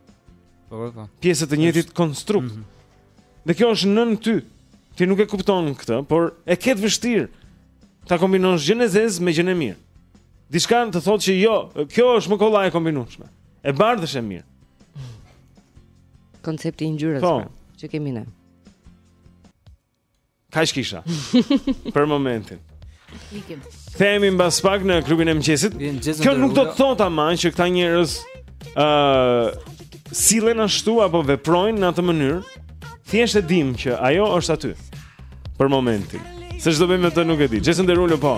po, po, po. pjesë e të njëjtit konstrukt. Mm -hmm. Dhe kjo është nën ty. Ti nuk e kupton këtë, por e ke të vështirë ta kombinosh gjën e zezë me gjën e mirë. Diçka të thotë që jo, kjo është më kollaj e kombinueshme. E bardhë është e mirë. Koncepti i ngjyrës po. Pra, që kemi ne. Kaq kisha. Për momentin. Ikim. Themi mbas pak në klubin e mëngjesit. Kjo nuk do të thotë ama që këta njerëz ë uh, sillen ashtu apo veprojnë në atë mënyrë. Thjesht e dimë që ajo është aty. Për momentin. Se ç'do bëjmë me të nuk e di. Jason Derulo po.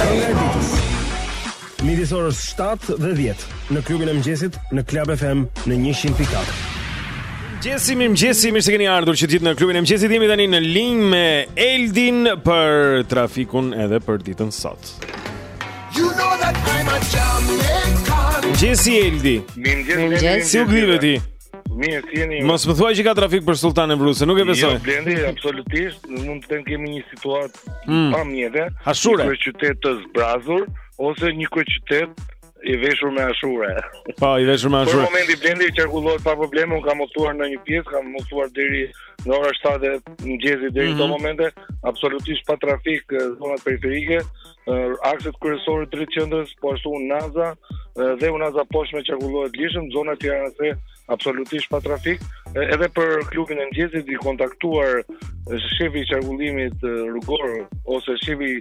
Kënga e ditës. Midis orës 7 dhe 10 në klubin e mëngjesit në Club FM në 100.4. Mëngjesi, mëngjesi, mirë se keni ardhur që të gjithë në klubin e mëngjesit. Jemi tani në linjë me Eldin për trafikun edhe për ditën sot. You know that I'm a Jamaican. Mëngjesi Eldi. Mëngjesi. Si u gdhive ti? Mirë, si jeni? Mos më thuaj që ka trafik për Sulltan Nevruz, nuk e jo, besoj. Jo, Blendi, absolutisht, mund të themi kemi një situatë mm. pa mjete. Ashure. Një qytet të zbrazur, ose një kryeqytet i veshur me ashure. Po, i veshur me ashure. Për momentin Blendi, qarkullohet pa probleme, unë kam monitoruar në një pjesë, kam monitoruar deri në orën 7 të mëngjesit deri mm -hmm. këto momente, absolutisht pa trafik, zonat periferike, akset kryesore drejt qendrës, po ashtu Unaza dhe Unaza e poshtme qarkullohet lirshëm, zona e qendrës absolutisht pa trafik. Edhe për klubin e mëngjesit i kontaktuar shefi i qarkullimit rrugor ose shefi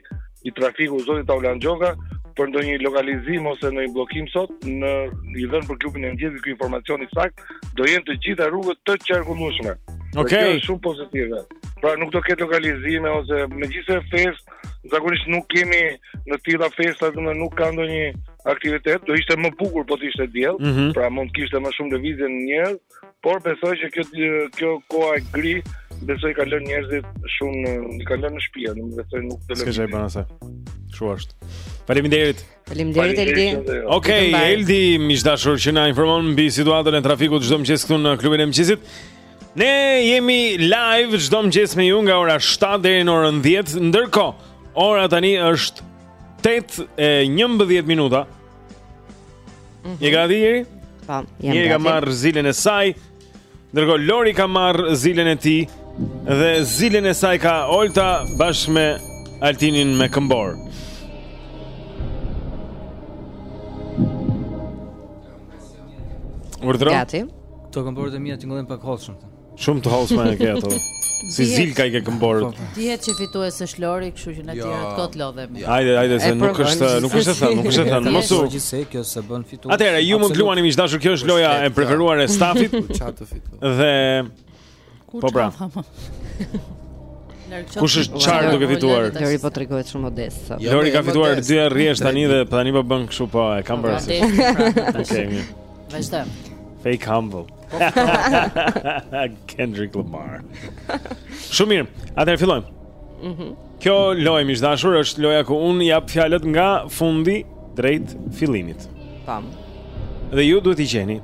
i trafikut zoti Taulant Gjoka për ndonjë lokalizim ose ndonjë bllokim sot i dhënë për klubin e mëngjesit ky informacion i sakt, do jenë të gjitha rrugët të qarkullueshme. Okej, okay. shumë pozitive. Pra nuk do ketë lokalizime ose megjithëse fest zakonisht nuk kemi në të tilla festa, domethënë nuk ka ndonjë aktivitet, do ishte më bukur po të ishte diell, mm -hmm. pra mund të kishte më shumë lëvizje në njerëz, por besoj që kjo kjo koha e gri besoj ka lënë njerëzit shumë i ka lënë në shtëpi, nuk besoj nuk të lënë. S'ke ça i bën asaj. Kështu është. Faleminderit. Faleminderit Eldi. Okej, Eldi, miq të dashur që na informon mbi situatën e trafikut çdo mëngjes këtu në klubin e mëngjesit. Ne jemi live çdo mëngjes me ju nga ora 7 deri në orën 10. Ndërkohë, ora tani është 8:11 minuta. Mm -hmm. Je gati Jeri? Po, jam gati. Jeri ka marrë zilën e saj. Ndërkohë, Lori ka marrë zilën e tij Dhe zilën e saj ka Olta bashkë me Altinin me këmborë Urdhëro Gati Këto këmborët e mija tingëllojnë pak hollshëm. Shumë të hollshme e ke ato. Si zilka i ke këmborët. Po. Dihet që fitues është Lori, kështu që ne jo. të tjerët kot lodhemi. Hajde, hajde se nuk është, nuk është thënë, nuk është thënë. Mos u gjithsej kjo se bën fitues. Atëherë, ju mund të luani miq të dashur, kjo është loja e preferuar e stafit. Çfarë të fitoj. Dhe Po pra. Kush është çfarë duke fituar? Lori po tregohet shumë modest sot. Jo, Lori ka fituar dy rresht tani dhe tani po bën kështu po e kam po, bërë. Pra, Okej. Vazhdo. Fake humble. Kendrick Lamar. Shumë mirë. Atëherë fillojmë. Mhm. Kjo lojë miq të dashur është loja ku un jap fjalët nga fundi drejt fillimit. Tam. Dhe ju duhet t'i gjeni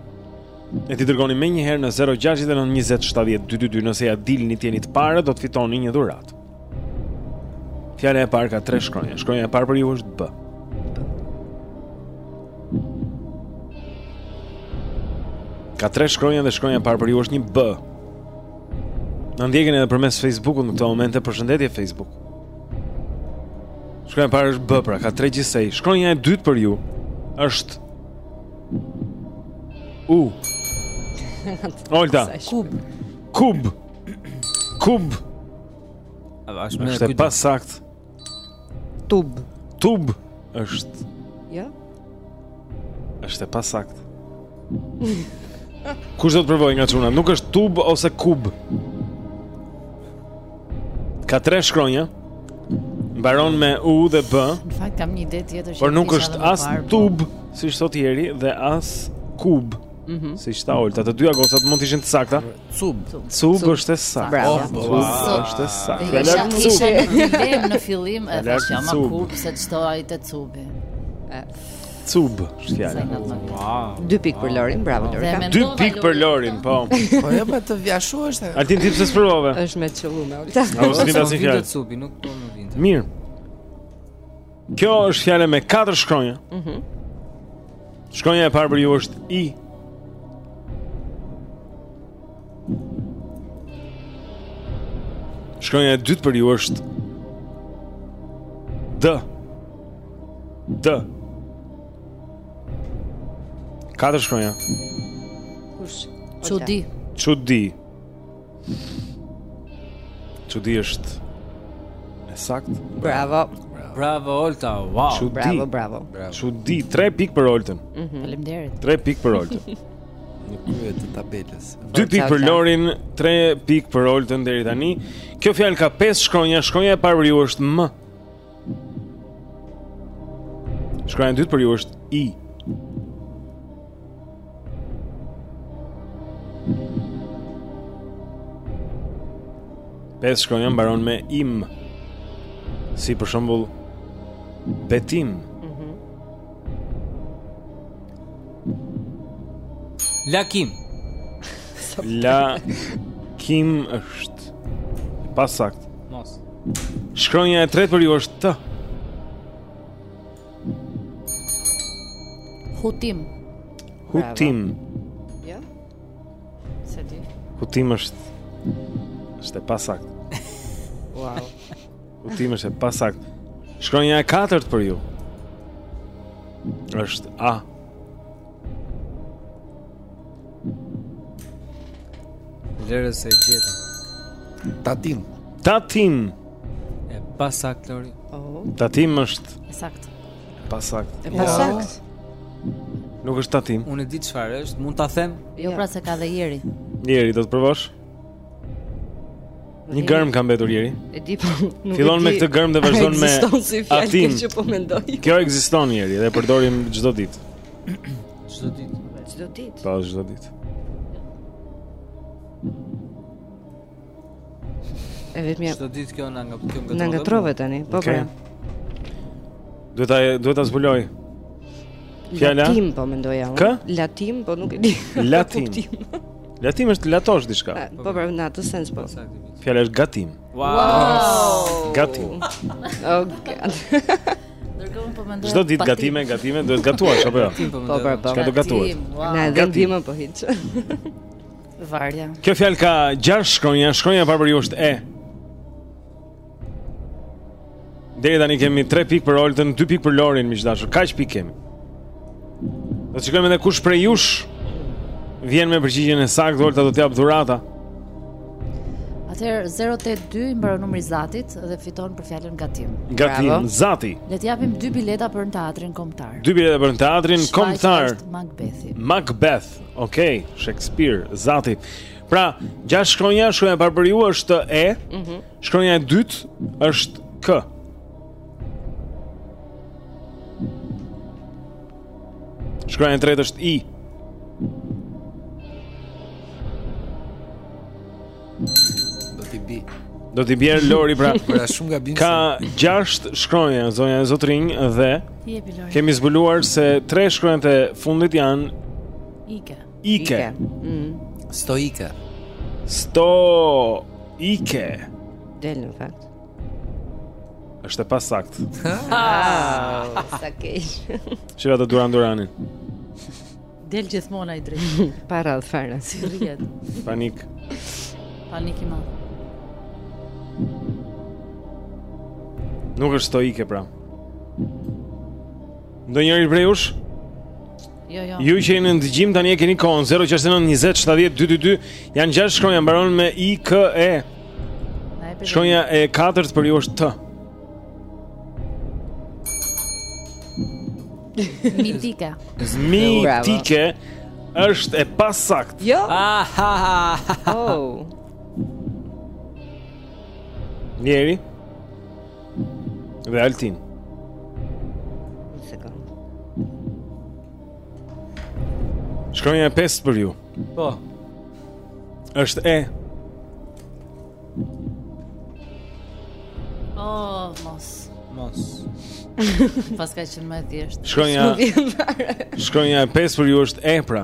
E t'i dërgoni menjëherë në 069 20 70 222 nëse ia dilni të jeni të parët do të fitoni një dhuratë. Fjala e parë ka tre shkronja, shkronja e parë për ju është B. Ka tre shkronja dhe shkronja e parë për ju është një B. Na ndjekin edhe përmes Facebookut në këto momente, përshëndetje Facebook. Shkronja e parë është B, pra ka tre gjithsej. Shkronja e dytë për ju është U. Olta. Kub. Kub. Kub. Është e kujt. E pasaktë. Tub. Tub. Është. Ja? Jo? Është e pasaktë. Kush do të provojë nga çunat? Nuk është tub ose kub. Kub. Ka tre shkronja. Mbaron me U dhe B. Në fakt kam një ide tjetër që Por nuk është as po. tub, siç thotë Jeri, dhe as kub. Mm -hmm. Siç tha Olta, të dyja gocat mund të ishin të sakta Cub Cub është e saktë Bravo Cub është e saktë Kala cub Isha në fillim në fillim e thashë ama kub se të çoi ai te cubi Cub, është fjala. Wow. Dy pikë për Lorin, bravo Lori. Dy pikë për Lorin, po. Po jo, po ashtu është. Altin ti pse sprovove? Është me çullum, Olta. Po s'di dashje fjalë. Cubi nuk po më vinte. Mirë. Kjo është fjala me katër shkronja. Mhm. Mm shkronja e parë për ju është i. Shkronja e dytë për ju është D. D. Katër shkronja. Kush? Çudi. Çudi. Çudi është e saktë. Bravo. Bravo Olta. Wow. Çudi. Bravo, bravo. Çudi. 3 pikë për Oltën. Mhm. Faleminderit. 3 pikë për Oltën. Në krye të tabelës. 2 pikë për Lorin, 3 pikë për Oltën deri tani. Kjo fjalë ka 5 shkronja, shkronja e parë për ju është M. Shkronja e dytë për ju është I. Pesë shkronja mbaron me im. Si për shembull betim. Lakim. Lakim është e pasaktë. Mos. Shkronja e tretë për ju është T. Hutim. Hutim. Jo. Se ti. Hutim është është e pasaktë. Wow. Hutim është e pasaktë. Shkronja e katërt për ju. Është A. Lëre se e gjeta. Tatim. Tatim. E pasaktë Lori. Oh. Tatim është. Pasaktë. Pasaktë. E pasaktë. Nuk është tatim. Unë e di çfarë është, mund ta them? Jo, pra se ka dhe Jeri. Jeri do të provosh? Një germë ka mbetur Jeri. E di po. Fillon me këtë germë dhe vazhdon me atim. Kjo po mendoj. Kjo ekziston Jeri dhe e përdorim çdo ditë. Çdo ditë. Çdo ditë. Po çdo ditë. E vetmja çdo ditë kjo na nga kjo nga. Na ngatrove tani. Po po. Duhet ta duhet ta zbuloj. Fjala. Latim po mendoja unë. Latim po nuk e di. Latim. Latim është të latosh diçka. Po po, në atë sens po. Fjala është gatim. Wow! Gatim. Oh god. Dërgojmë po mendoj. Çdo ditë gatime, gatime, duhet gatuar apo jo? Po po po. Çka do gatuash? Na e vendim po hiç. Varja. Kjo fjalë ka gjashtë shkronja, shkronja e parë për ju është e. Deri tani kemi 3 pikë për Oltën, 2 pikë për Lorin, miq të dashur. Kaq pikë kemi? Do të shikojmë edhe kush prej jush vjen me përgjigjen e saktë, Olta do të japë dhurata. Atëherë 082 i mbaron numri i Zatit dhe fiton për fjalën gatim. Gatim, Bravo. Zati. Le të japim 2 bileta për në teatrin kombëtar. 2 bileta për në teatrin kombëtar. Macbeth. Macbeth. Okej, okay. Shakespeare, Zati. Pra, gjashtë shkronja, shkronja e parë për ju është E, mm -hmm. shkronja e dytë është K. Shkronja e tretë është I. Do t'i bi. Do t'i bjerë Lori pra. Pra shumë gabim. Ka gjashtë shkronja zonja e zotërinj dhe kemi zbuluar se tre shkronjat e fundit janë Ike. Ike. Mm. Stoike. Stoike. Del në fakt. Është e pasaktë. Sa keq. Shira të Duran Duranin. Del gjithmonë ai drejt. Pa radhë fare. Si rrihet. Panik. Panik i madh. Nuk është stoike pra. Ndonjëri prej jush? Jo, jo. Ju që jeni në dëgjim tani e keni kohën 069 20 70 222. Janë gjashtë shkronja mbaron me I K E. Shkronja e katërt për ju është T. Mitike. Mitike është e pasaktë. Jo. Oh. Njeri. Dhe Altin. Shkronja e pestë për ju. Po. Është e. Oh, mos. Mos. Paska qenë më e thjeshtë. Shkronja. Shkronja e pestë për ju është e pra.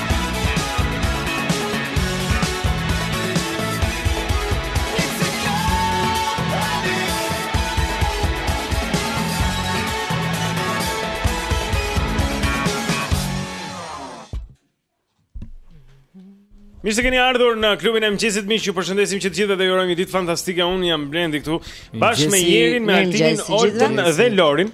Mirë se keni ardhur në klubin e mëngjesit miq, ju përshëndesim që të gjithëve dhe ju urojmë një ditë fantastike. Unë jam Blendi këtu bashkë me Jerin, me Altinin, Oltën dhe Lorin.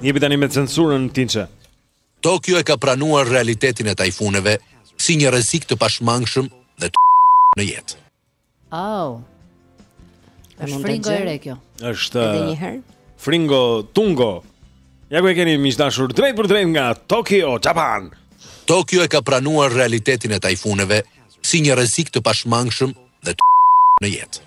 Jepi tani me censurën Tinçe. Tokio e ka pranuar realitetin e tajfuneve si një rrezik të pashmangshëm dhe të në jetë. Oh. Është fringo e re kjo. Është edhe një herë. Fringo Tungo. Ja ku e keni miq të dashur drejtpërdrejt nga Tokyo, Japan. Tokio e ka pranuar realitetin e tajfuneve si një rrezik të pashmangshëm dhe të në jetë.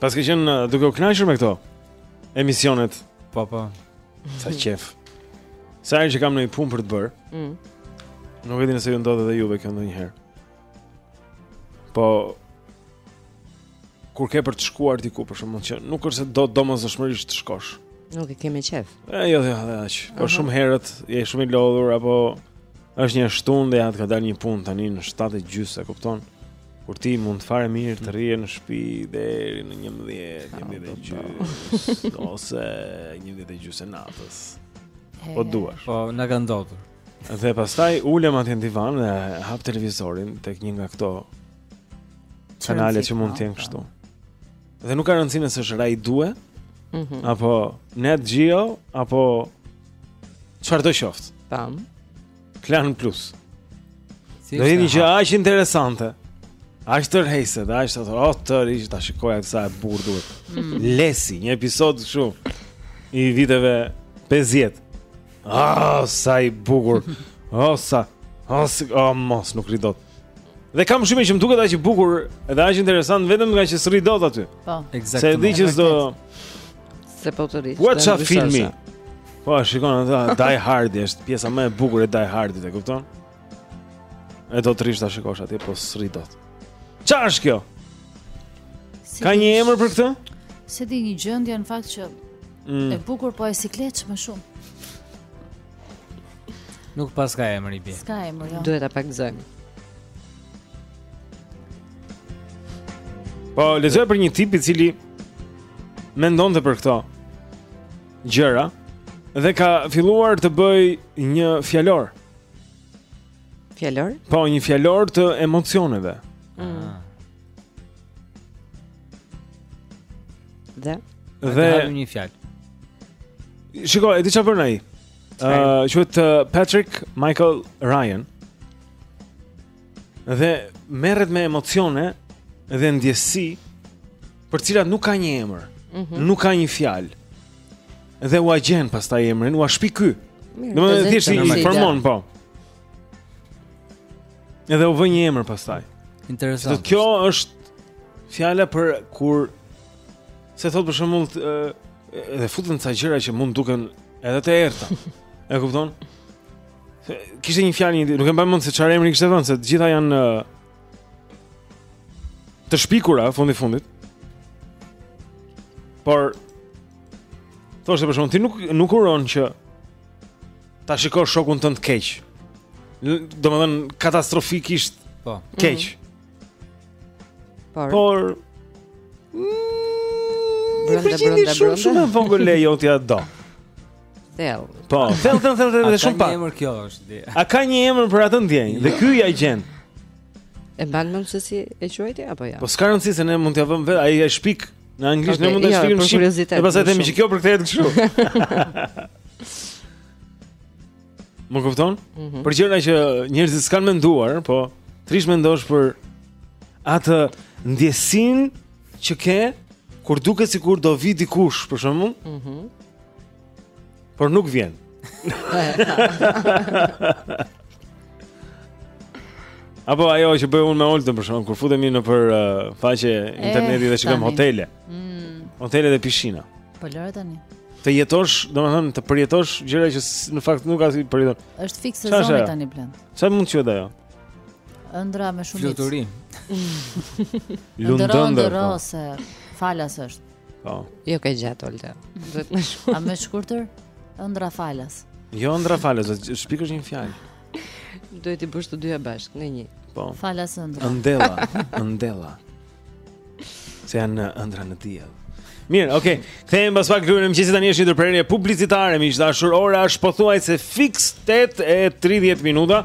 Paske qenë uh, duke u kënaqur me këto emisionet. Po, po. Sa qejf. Sa herë që kam ndonjë punë për të bërë. Mm. Nuk e di nëse ju ndodh edhe juve kjo ndonjëherë. Po kur ke për të shkuar diku për shkakun që nuk është se do domosdoshmërisht të shkosh. Nuk e kemi qejf. E, jo, jo, jo, aq. Po shumë herët je shumë i lodhur apo Është një shtunë dhe ja të ka dalë një punë tani në 7 e gjysë, e kupton? Kur ti mund fare mirë të rrije në shpi deri në njëmbëdhjetë, njëmbëdhjetë e gjysë, ose njëmbëdhjetë e gjysë e natës. Po të duash. Po, na ka ndodhur. Dhe pastaj ulem atje në divan dhe hap televizorin tek një nga këto kanale që mund të jenë kështu. Dhe nuk ka rëndësi nëse është Rai Due, mm -hmm. apo Nat Geo, apo çfarëdo qoftë. Tam. Klan Plus. Si do jeni që aq interesante. Aq tërheqëse, aq të thotë, "Oh, tërë ish ta shikoja këtë sa e bukur duhet." Mm. Lesi, një episod kështu i viteve 50. Ah, sa i bukur. Oh, sa. Oh, si, oh mos nuk rri dot. Dhe kam shumë që më duket aq i bukur dhe aq interesant vetëm nga që s'rri dot aty. Po. Eksaktësisht. S'e di që s'do se po të rrish. What's a film? Po, shikon atë Die Hard është pjesa më e bukur e Die Hardit, e kupton? E do të rrish ta shikosh atje, po s'rri dot. Çfarë është kjo? Si Ka një emër për këtë? S'e di një gjendje në fakt që mm. e bukur po e siklet më shumë. Nuk paska emër i bie S'ka emër, jo Duhet ta pagëzojmë Po, lexoja për një tip i cili mendonte për këto gjëra Dhe ka filluar të bëj një fjalor Fjalor? Po, një fjalor të emocioneve mm. Dhe dhe ka një fjalë. Shiko, e di çfarë bën ai? Ëh, uh, quhet uh, Patrick Michael Ryan. Dhe merret me emocione dhe ndjesi për të cilat nuk ka një emër. Mm -hmm. Nuk ka një fjalë. Dhe ua gjen pastaj emrin, ua shpik ky. Domethënë thjesht i formon po. Edhe u vë një emër pastaj. Interesant. Do kjo është fjala për kur s'e thua për shembull edhe futen ca gjëra që mund duken edhe të errta. E kupton? Kishte një fjalë, nuk e mbaj mend se çfarë emri kishte vënë, se të gjitha janë të shpikura fundi fundit. Por thoshte për shembull ti nuk nuk uron që Ta shikosh shokun tënd të keq. Domethënë katastrofikisht po. Keq. Mm. Por, Por mm, brenda brenda brenda shumë shumë vogël e jotja do. Thellë. Po, thellë thellë thellë thellë shumë pak. Ka një emër kjo është. A ka një emër për atë ndjenjë? Dhe ky ia gjen. E mban mend se si e quajti apo jo? Po s'ka rëndësi se ne mund t'ia vëmë vetë, ai e shpik Në anglisht okay, ne mund ta shpikim në shqip. E pastaj themi që kjo përkthehet kështu. Më kupton? Mm -hmm. Për gjëra që njerëzit s'kanë menduar, po të rrish mendosh për atë ndjesinë që ke kur duket sikur do vijë dikush, për shembull. Mhm. Mm Por nuk vjen. Apo ajo që bëj unë me Oltën për shembull kur futemi nëpër uh, faqe eh, interneti dhe shikojmë hotele. Mm. Hotele dhe pishina. Po lëre tani. Të jetosh, domethënë të përjetosh gjëra që në fakt nuk ke si i përjeton. Është fiks sezoni tani Blen. Çfarë mund të thotë ajo? Ëndra me shumë. Fluturi. Lundëndër. Ëndra po. rozë. Falas është. Po. Jo ka gjatë olta. Duhet më shkurt. A më shkurtër? Ëndra falas. Jo ëndra falas, shpikësh një fjalë. Duhet të bësh të dyja bashkë në një. Po. Falas ëndra. Ëndella, ëndella. Se janë ëndra në diell. Mirë, okay. Kthehemi pas pak meqenëse tani është një ndërprerje publicitare, miq të dashur. Ora është pothuajse fiks 8 e 30 minuta.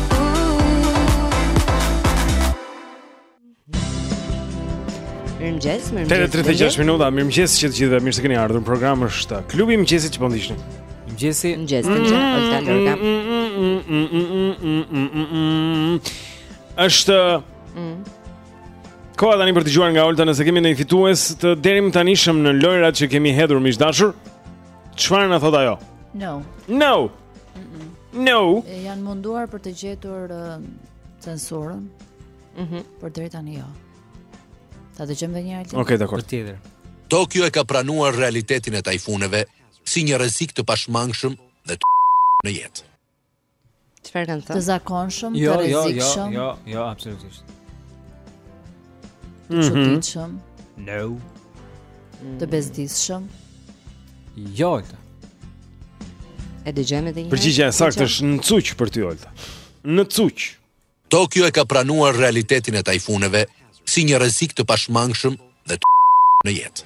Mirëmëngjes, mirëmëngjes. 36 minuta, mirëmëngjes të gjithëve, mirë se keni ardhur. Programi është klubi i mëngjesit që po ndiqni. Mëngjesi, mëngjes, mëngjes, Olta Lorca. Është koha tani për të dëgjuar nga Olta nëse kemi ndonjë fitues të deritanishëm në lojërat që kemi hedhur miq të dashur. Çfarë na thotë ajo? No. No. No. Janë munduar për të gjetur uh, censurën. Mhm. Mm por deri tani jo. Ta dëgjojmë edhe një herë. Okej, okay, dakor. Tjetër. Tokio e ka pranuar realitetin e tajfuneve si një rrezik të pashmangshëm dhe të në jetë. Çfarë kanë thënë? Të zakonshëm, jo, të rrezikshëm. Jo, jo, jo, jo, absolutisht. Të mhm. çuditshëm. Mm -hmm. No. Mm. Të bezdisshëm. Jo, Olta. E dëgjojmë edhe një herë. Përgjigja e saktë është në cuq për ty, Olta. Në cuq. Tokio e ka pranuar realitetin e tajfuneve si një rrezik të pashmangshëm dhe të në jetë.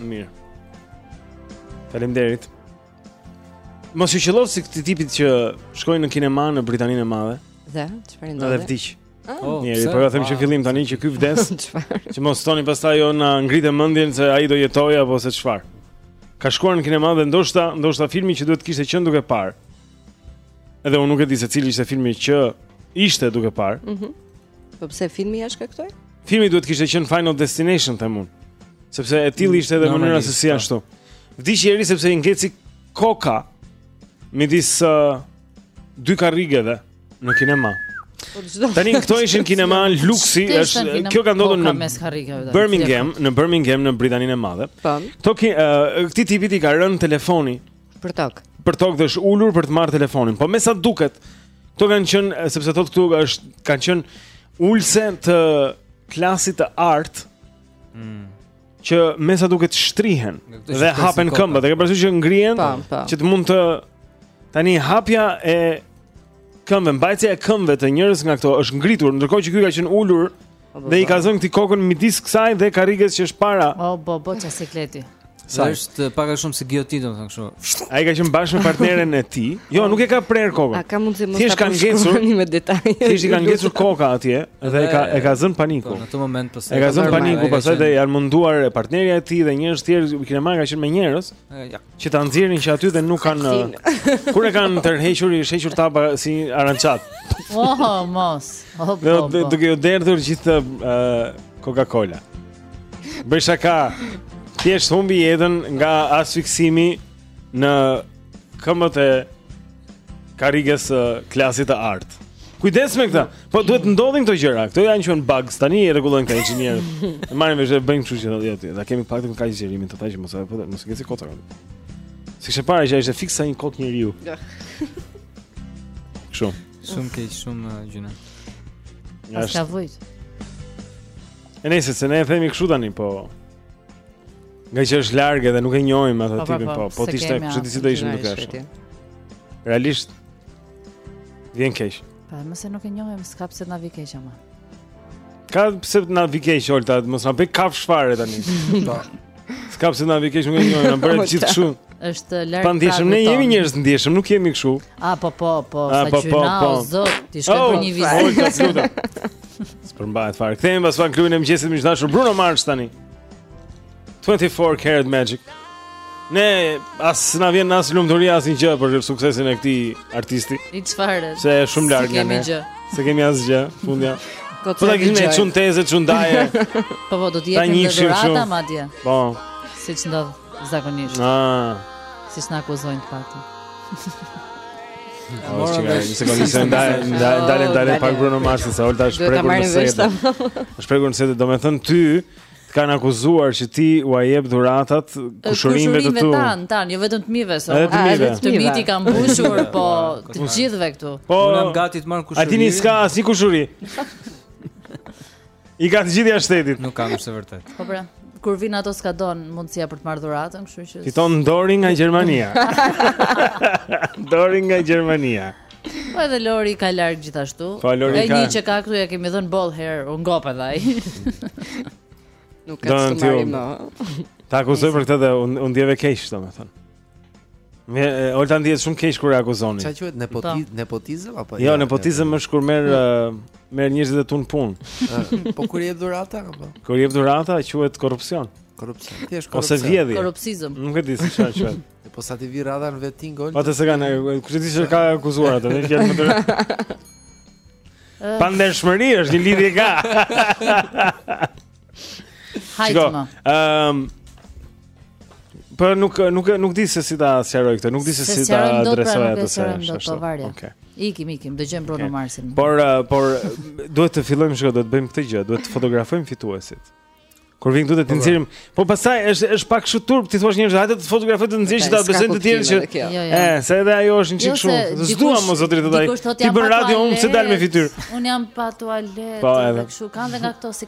Mirë. Faleminderit. Mos i qëllon si këtij tipit që shkoi në kinema në Britaninë e Madhe. Dhe çfarë ndodhi? Dhe vdiq. Ah. Oh, Njeri, po jua them që në fillim tani që ky vdes. Që mos thoni pastaj jo na ngrite mendjen se ai do jetojë apo se çfarë. Ka shkuar në kinema dhe ndoshta, ndoshta filmi që duhet të kishte qenë duke parë. Edhe unë nuk e di se cili ishte filmi që ishte duke parë. Mhm. Mm Po pse filmi ia shkaktoi? Filmi duhet të kishte qenë Final Destination them unë. Sepse e tillë ishte edhe mënyra se si po. ashtu. Vdiq njeriu sepse i ngeci koka midis uh, dy karrigeve në kinema. Po, Tani këto ishin kinema luksi, është kjo ka ndodhur në Birmingham, në Birmingham në Britaninë e Madhe. Po. Këto uh, këtij tipit i ka rënë telefoni Përtokë. Përtokë dhe është ulur për të marrë telefonin. Po me sa duket, këto kanë qenë sepse thotë këtu është kanë qenë ulëse të klasit të artë. Mm. Që me sa duket shtrihen dhe hapen këmbët. E ke parasysh që ngrihen që të mund të tani hapja e këmbëve, mbajtja e këmbëve të njërës nga këto është ngritur, ndërkohë që ky ka qenë ulur. Dhe i ka zënë këtij kokën midis kësaj dhe karrigës që është para. O bo bo ça sikleti. Sa është pak a shumë si gijotinë do të thon kështu. Ai ka qenë bashkë me partneren e tij. Jo, nuk e ka prerë kokën. A ka mundësi mos ta përshkruaj me më detaje? Thjesht i ka ngecur koka atje dhe e ka e ka zënë paniku. Po, në atë moment po. E ka zënë paniku pastaj dhe janë munduar e partnerja e tij dhe njerëz të tjerë që kanë marrë kanë qenë me njerëz. Ja. Që ta nxjerrin që aty dhe nuk kanë kur e kanë tërhequr i është hequr tapa si aranxhatë. Oho, mos. Oho, po, po. Duke iu derdhur gjithë uh, Coca-Cola. Bëj shaka. Thjesht humbi jetën nga asfiksimi në këmbët e Karrigës uh, klasit të artë. Kujdes me këtë. Po duhet të ndodhin këto gjëra. Këto janë që bugs. Tani i rregullojnë këta inxhinierët. E marrin vesh e bëjnë kështu që do të Ta kemi pak të kaq zgjerimin të thashë mos e po mos e kesi kota. S'e kishte parë që ishte fiks sa një kokë njeriu. Kështu. Shumë keq, shumë uh, gjynah. Ja, është. E nëse se ne e themi kështu tani, po Nga që është larg edhe nuk e njohim atë po, po, tipin, po, po, po të ishte, kështu ti si do ishim duke qenë. Realisht vjen keq. Po, meqenëse nuk e njohim, s'ka pse të na vijë keq ama. Ka pse të na vijë keq Olta, mos na bëj kafshë fare tani. Po. S'ka pse të na vijë keq, nuk e njohim, na bëre gjithë kështu. Është larg. Pandjeshëm, ne jemi njerëz të ndjeshëm, nuk jemi kështu. A po po po, sa gjynah o zot, t'i shkoj për një vizitë. S'përmbahet fare. Kthehemi pas fan klubit të mëngjesit me dashuri Bruno Mars tani. 24 Karat Magic. Ne as na vjen as lumturia asnjë gjë për suksesin e këtij artisti. I çfarë? Se është shumë larg nga ne. S'e kemi asgjë, fundja. Po ta kishim çun teze, çun daje. Po po do t'i jepnim dhurata madje. Po. Siç ndodh. Zakonisht. Ah. Siç na akuzojnë të paktën. Moro që nga një sekondë se ndale, ndale, ndale, ndale, pak Bruno Mars, se Olta është prekur në sedër. është prekur në sedër, domethënë ty, të kanë akuzuar që ti ua jep dhuratat kushërinjve të tu. Kushërinjve tanë, tanë, jo vetëm të mive, se të mive. Të mitë i kam mbushur, po të gjithëve këtu. Po, Unë jam gati të marr kushëri. Arti s'ka asnjë kushëri. I ka të gjithë jashtë shtetit. Nuk kam është e vërtetë. Po pra, kur vin ato s'ka don mundësia për të marrë dhuratën, kështu që Fiton Dori nga Gjermania. Dori nga Gjermania. Po edhe Lori ka larg gjithashtu. Po Lori ka. Ai që ka këtu ia kemi dhënë boll herë, u ngop edhe ai. Nuk ka të marrë më. T'akuzoi për këtë dhe u ndjeve keq, domethënë. Një Olta ndihet shumë keq kur e akuzoni. Çfarë quhet nepotizëm, nepotizëm apo jo? Jo, nepotizëm është kur merr hmm. merr njerëzit e tu në punë. Ah, po kur jep dhurata apo? Kur jep dhurata quhet korrupsion. Korrupsion. Thjesht korrupsion. Ose vjedhje. Korrupsizëm. Nuk e di se çfarë quhet. Po sa t'i vijë radha vetin gol. Po të se kanë, kush e di se ka akuzuar atë, ne kemi më të. Pandershmëri është një lidhje ka. Hajde më. Ehm um, Po nuk nuk nuk di se si ta sqaroj këtë, nuk di se si ta pra, adresoj atë se është. Po, Okej. Ikim, ikim, dëgjojmë Bruno Marsin. Por eh, por duhet të fillojmë shko, duhet të bëjmë këtë gjë, duhet të fotografojmë fituesit. Kur vin këtu të po, nxjerrim, po pastaj është është pak kështu turp t'i thuash njerëzve hajde të fotografoj të nxjerr që ta besojnë të tjerë që. Jo, jo. E, se edhe ajo është një çik jo, shumë. S'dua mo zotëri të dal. Ti bën radio unë s'dal me fytyrë. Unë jam pa tualet, po, kështu kanë dhe nga këto si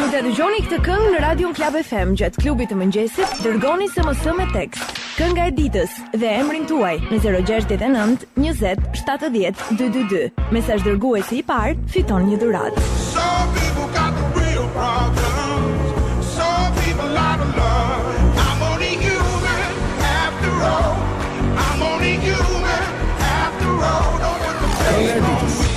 Kur ta dëgjoni këtë këngë në Radio Club FM gjatë klubit të mëngjesit, dërgoni SMS me tekst. Kënga e ditës dhe emrin tuaj në 069 20 70 222. Mesazh dërguesi i parë fiton një dhuratë. Some people got the real problems Some people out of luck I'm only human after all I'm only human after all Don't want to say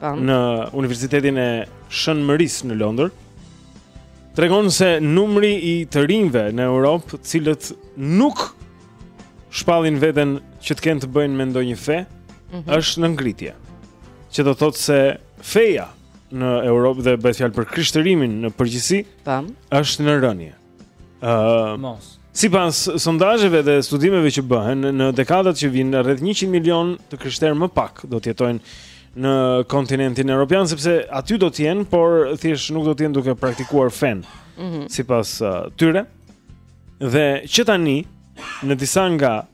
Tam. Po. në Universitetin e Shën Mërisë në Londër tregon se numri i të rinjve në Europë, të cilët nuk shpallin veten që të kenë të bëjnë me ndonjë fe, Mhm. është në ngritje. Që do thotë se feja në Europë dhe bëhet fjalë për krishtërimin në përgjithësi, Tam. është në rënie. Ëh. Mos. Sipas sondazheve dhe studimeve që bëhen në dekadat që vijnë, rreth 100 milionë të krishterë më pak do të jetojnë në kontinentin evropian sepse aty do të jenë, por thjesht nuk do të jenë duke praktikuar fenë. Mm -hmm. Sipas uh, tyre. Dhe që tani në disa nga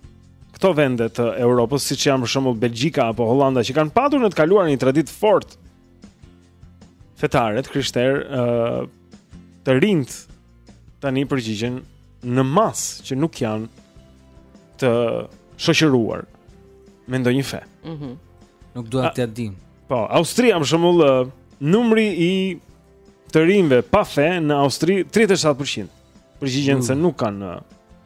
këto vende të Evropës, siç janë për shembull Belgjika apo Hollanda që kanë patur në të kaluarën një traditë fort fetare të krishterë uh, të rinjtë tani përgjigjen në masë që nuk janë të shoqëruar me ndonjë fe. Mhm. Mm nuk duan t'ia dinë. Po, Austria për shembull numri i të rinjve pa fe në Austri 37%. Përgjigjen mm. se nuk kanë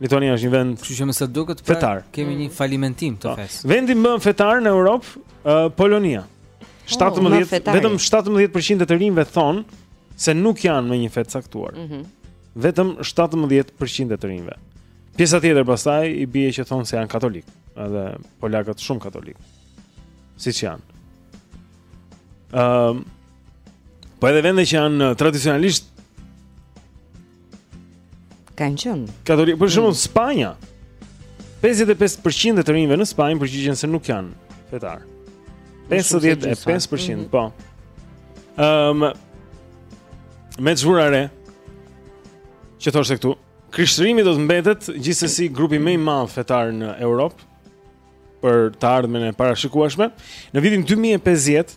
Lituania është një vend Kështu që me sa duket pra, fetar. Kemi një falimentim të po. fesë. Vendi më fetar në Europë, uh, Polonia. 17 oh, vetëm 17% e të rinjve thonë se nuk janë me një fe të caktuar. Mm -hmm. Vetëm 17% e të rinjve. Pjesa tjetër pastaj i bie që thonë se janë katolikë, edhe polakët shumë katolikë. Siç janë. Ëm um, Po edhe vende që janë tradicionalisht Kanë qenë. Katolik, për shembull mm. Spanja. 55% e të rinjve në Spanjë përgjigjen se nuk janë fetar. 55%, mm -hmm. po. Ëm um, me shifra re që thoshte këtu, Krishtërimi do të mbetet gjithsesi grupi më i madh fetar në Europë për të ardhmen e parashikueshme. Në vitin 2050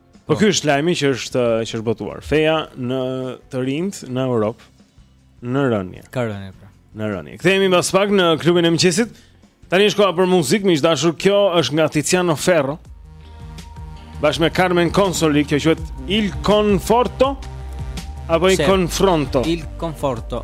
Po ky është lajmi që është që është botuar. Feja në të rinjtë në Europë në rënie. Ka rënie pra. Në rënie. Kthehemi pas pak në klubin e mëngjesit. Tani është koha për muzikë, miq të dashur. Kjo është nga Tiziano Ferro. Bashkë me Carmen Consoli, kjo quhet Il Conforto apo Il Confronto. Il Conforto.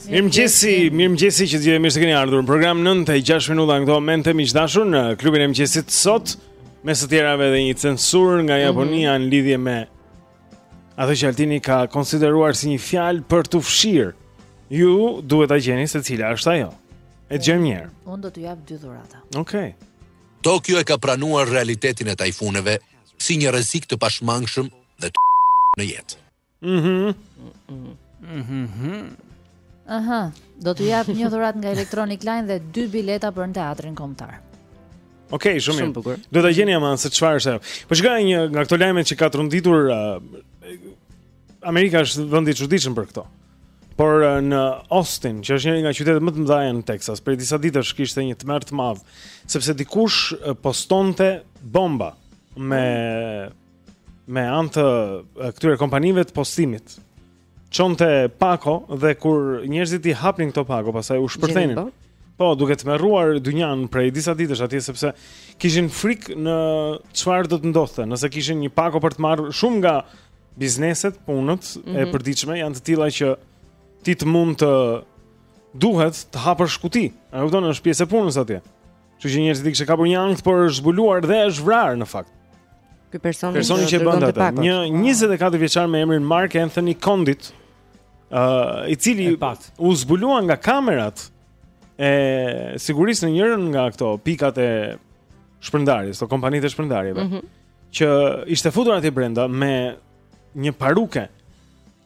Mirëmëngjes, mirëmëngjes të gjithë mirë se keni ardhur në program 9 e 6 minuta në këto momente miq të dashur në klubin e mëngjesit sot mes të tjerave edhe një censurë nga mhm. Japonia në lidhje me atë që Altini ka konsideruar si një fjalë për t'u fshirë. Ju duhet ta gjeni se cila është ajo. E dëgjojmë një herë. Unë do t'ju jap dy dhurata. Okej. Okay. Tokyo e ka pranuar realitetin e tajfuneve si një rrezik të pashmangshëm dhe të në jetë. Mhm. Mhm. Mhm. Aha, do të jap një dhuratë nga Electronic Line dhe dy bileta për në teatrin kombëtar. Okej, okay, shumë mirë. bukur. Do ta gjeni ama se çfarë është ajo. Po shikoj një nga këto lajme që ka trunditur uh, Amerika është vend i çuditshëm për këto. Por uh, në Austin, që është një nga qytetet më të mëdhaja në Texas, prej disa ditësh kishte një tmerr të madh, sepse dikush uh, postonte bomba me me anë të këtyre kompanive të postimit. Çonte pako dhe kur njerëzit i hapnin këto pako, pastaj u shpërthenin. Po. po, duke tmerruar dynjan prej disa ditësh atje sepse kishin frikë çfarë do të ndodhte, nëse kishin një pako për të marrë shumë nga bizneset, punët mm -hmm. e mhm. përditshme janë të tilla që ti të mund të duhet të hapësh kuti. A kupton, është pjesë e punës atje. Kështu që njerëzit i kishte kapur një ankth, por është zbuluar dhe është vrarë në fakt. Ky person personi që bënte këtë, një 24 vjeçar me emrin Mark Anthony Conditt, ë uh, i cili u zbulua nga kamerat e sigurisë në njërën nga këto pikat e shpërndarjes, këto kompanitë e shpërndarjeve. Mm -hmm. Që ishte futur atje brenda me një paruke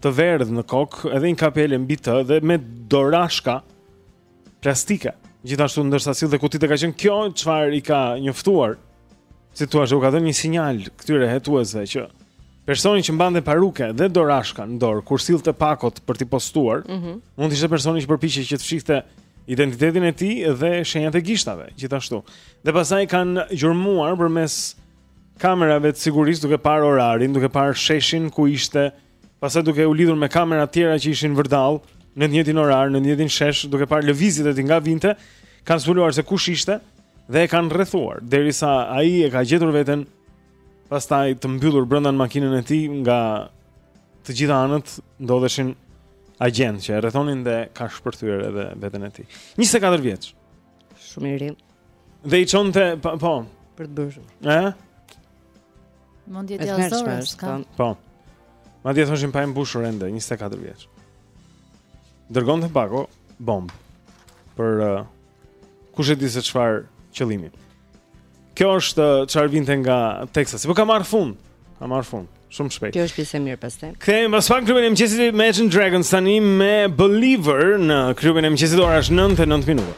të verdhë në kokë, edhe një kapele mbi të dhe me dorashka Plastike. Gjithashtu ndërsa sillte kutitë e ka qenë kjo çfarë i ka njoftuar. Si thua, u ka dhënë një sinjal këtyre hetuesve që personi që mbante paruke dhe dorashka në dorë kur sillte pakot për t'i postuar, mm -hmm. mund të ishte personi që përpiqej që të fshihte identitetin e tij dhe shenjat e gishtave, gjithashtu. Dhe pastaj kanë gjurmuar përmes kamerave të sigurisë duke parë orarin, duke parë sheshin ku ishte Pastaj duke u lidhur me kamerat tjera që ishin vërdall, në të njëjtin orar, në të njëjtin shesh, duke parë lëvizjet e tij nga vinte, kanë zbuluar se kush ishte dhe e kanë rrethuar, derisa ai e ka gjetur veten pastaj të mbyllur brenda në makinën e tij nga të gjitha anët ndodheshin agjentë që e rrethonin dhe ka shpërthyer edhe veten e tij. 24 vjeç. Shumë i ri. Dhe i çonte po, po. Për të bërë. Ëh? Mund të jetë asojë. Po. po. Madje thoshin pa e mbushur ende, 24 vjeç. Dërgonte pako bombë. Për uh, kush e di se çfarë qëllimi. Kjo është çfarë vinte nga Texas. Po ka marrë fund. Ka marrë fund. Shumë shpejt. Kjo është pjesë e mirë pastaj. Kthehemi pas pak në klubin e mëngjesit Imagine Dragons tani me Believer në klubin e mëngjesit ora është 9:09 minuta.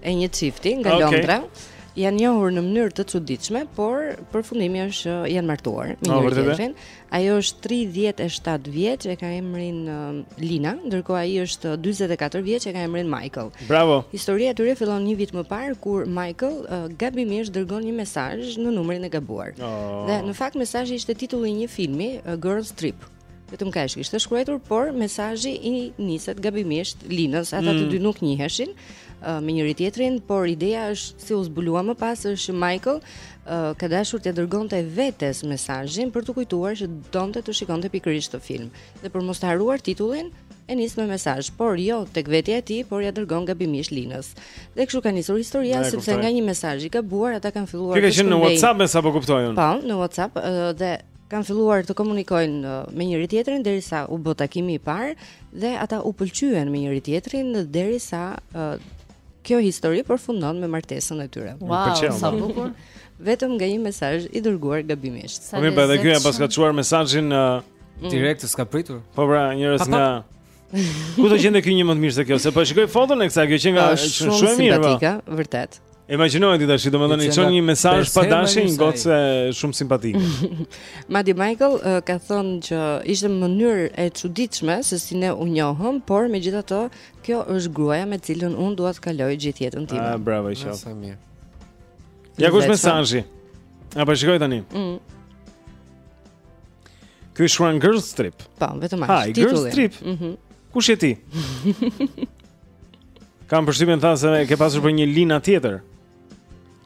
e një çifti nga okay. Londra janë njohur në mënyrë të çuditshme, por përfundimi është që janë martuar me njëri tjetrin. Ajo është 37 vjeç e ka emrin um, Lina, ndërkohë ai është 44 vjeç e ka emrin Michael. Bravo. Historia e tyre fillon një vit më parë kur Michael uh, gabimisht dërgon një mesazh në numrin e gabuar. Oh. Dhe në fakt mesazhi ishte titulli i një filmi, uh, Girls Trip. Vetëm kaq kishte shkruar, por mesazhi i niset gabimisht Linës, ata të mm. dy nuk njiheshin uh, me njëri tjetrin, por ideja është si u zbulua më pas, është Michael uh, ka dashur t'ia dërgonte vetes mesazhin për t'u kujtuar që donte të shikonte pikërisht këtë film. Dhe për mos të harruar titullin, e nis me mesazh, por jo tek vetja e tij, por ia dërgon gabimisht Linës. Dhe kështu ka nisur historia, sepse kuptoj. nga një mesazh i gabuar ata kanë filluar të shkruajnë. Kjo ka qenë në WhatsApp me sa po kuptoj unë. Po, në WhatsApp uh, dhe kanë filluar të komunikojnë me njëri tjetrin derisa u bë takimi i parë dhe ata u pëlqyen me njëri tjetrin derisa kjo histori përfundon me martesën e tyre. Wow, sa bukur. Vetëm nga një mesazh i dërguar gabimisht. Po mirë, edhe ky ia paska çuar mesazhin uh, direkt s'ka pritur. Po pra, njerëz nga Ku do gjende ky një më të mirë se kjo? Se po shikoj foton e kësaj, kjo qenka shumë, shumë e mirë. Po. Simpatike, vërtet. Imagjinoj ti tash, domethënë i çon një mesazh pa dashje një gocë shumë simpatike. Madje Michael uh, ka thënë që ishte mënyrë e çuditshme se si ne u njohëm, por megjithatë kjo është gruaja me të cilën unë dua të kaloj gjithë jetën time. Ah, bravo i qoftë. Sa mirë. Ja ku është mesazhi. E po shikoj tani. Mm. Ky ka shkruar Girls Trip. Po, vetëm ai. Hi, Girls Trip. Mhm. Mm Kush je ti? Kam përshtypjen thotë se e ke pasur për një Lina tjetër.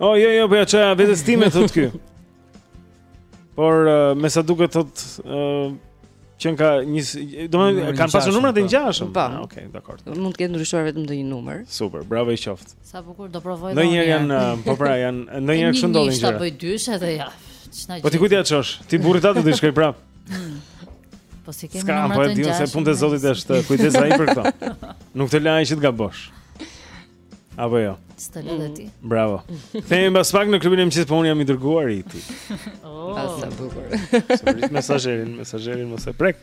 Oh, jo, jo, po ia çoja vetes time thotë ky. Por uh, me sa duket thotë uh, që ka një, domethënë kanë pasur numra të po. ngjashëm. Po, ah, okay, dakord. Mund të ketë ndryshuar vetëm ndonjë numër. Super, bravo i qoftë. Sa bukur do provoj. Ndonjëherë janë, po pra janë, ndonjëherë kështu ndodhin gjëra. Sa bëj dysh edhe ja. Ç'na gjeti. Po ti kujt ja çosh? Ti burrit atë do t'i shkojë prap. Hmm. Po s'i kemi numrat të ngjashëm. Ska, po e di se punë e Zotit është, kujdeset ai për këto. Nuk të lë ai që të gabosh. Apo jo. S'të lë dhe ti. Mm. Bravo. Themi mbas pak në klubin e mëngjesit, po unë jam i dërguari i tij. Oh. Sa bukur. Mesazherin, mesazherin mos e prek.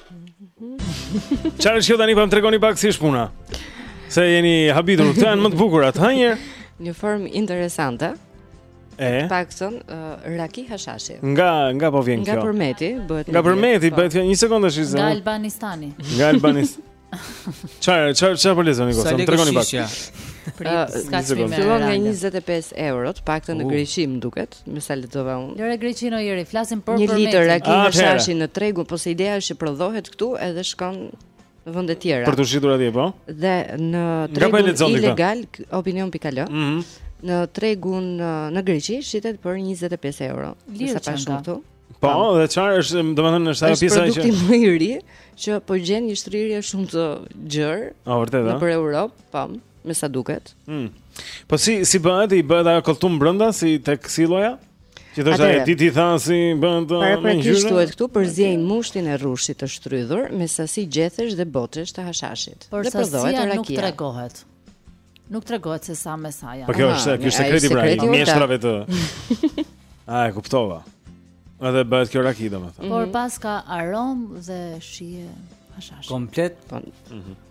Çfarë është kjo tani po më tregoni pak si është puna? Se jemi habitur, këto janë më të bukurat, ha një herë. Një formë interesante. E. Paktën uh, Raki Hashashi. Nga nga po vjen kjo? Nga Përmeti, bëhet. Nga Përmeti, po. bëhet një sekondë, shiko. Nga Albanistani. Nga Albanistani. Çfarë, çfarë çfarë po lexoni kështu? Më tregoni pak. Prit, uh, s'ka çmime. Fillon nga 25 euro, të paktën në Greqi më duket. me sa lexova unë. Lëre Greqinë o njeri, flasim për Një litër raki hashashi në tregu, po se ideja është që prodhohet këtu edhe shkon në vende të tjera. Për të shitur atje po? Dhe në tregun ilegal opinion.al. Ëh. Mm -hmm. Në tregun në Greqi shitet për 25 euro. Sa pa shumë këtu. Po, dhe çfarë është, domethënë është ajo pjesa që është produkti më i ri që po gjen një shtrirje shumë të gjerë. Ah vërtet? Nëpër Europë, po. Me sa duket. Mm. Po si si bëhet i bëhet ajo kulltum brenda si tek silloja? Që të shajë ti ti tha si bën të Para pra ki, thuhet këtu përziejnë mushtin e rrushit të shtrydhur Me sasi gjethesh dhe boçesh të hashashit Por sasia nuk tregohet Nuk tregohet se sa me saja Po kjo është kjo është sekreti pra i mjeshtrave të A e kuptova A dhe bëhet kjo rakia domethënë Por mhm. pastaj ka aromë dhe shije hashashi Komplet po. mhm.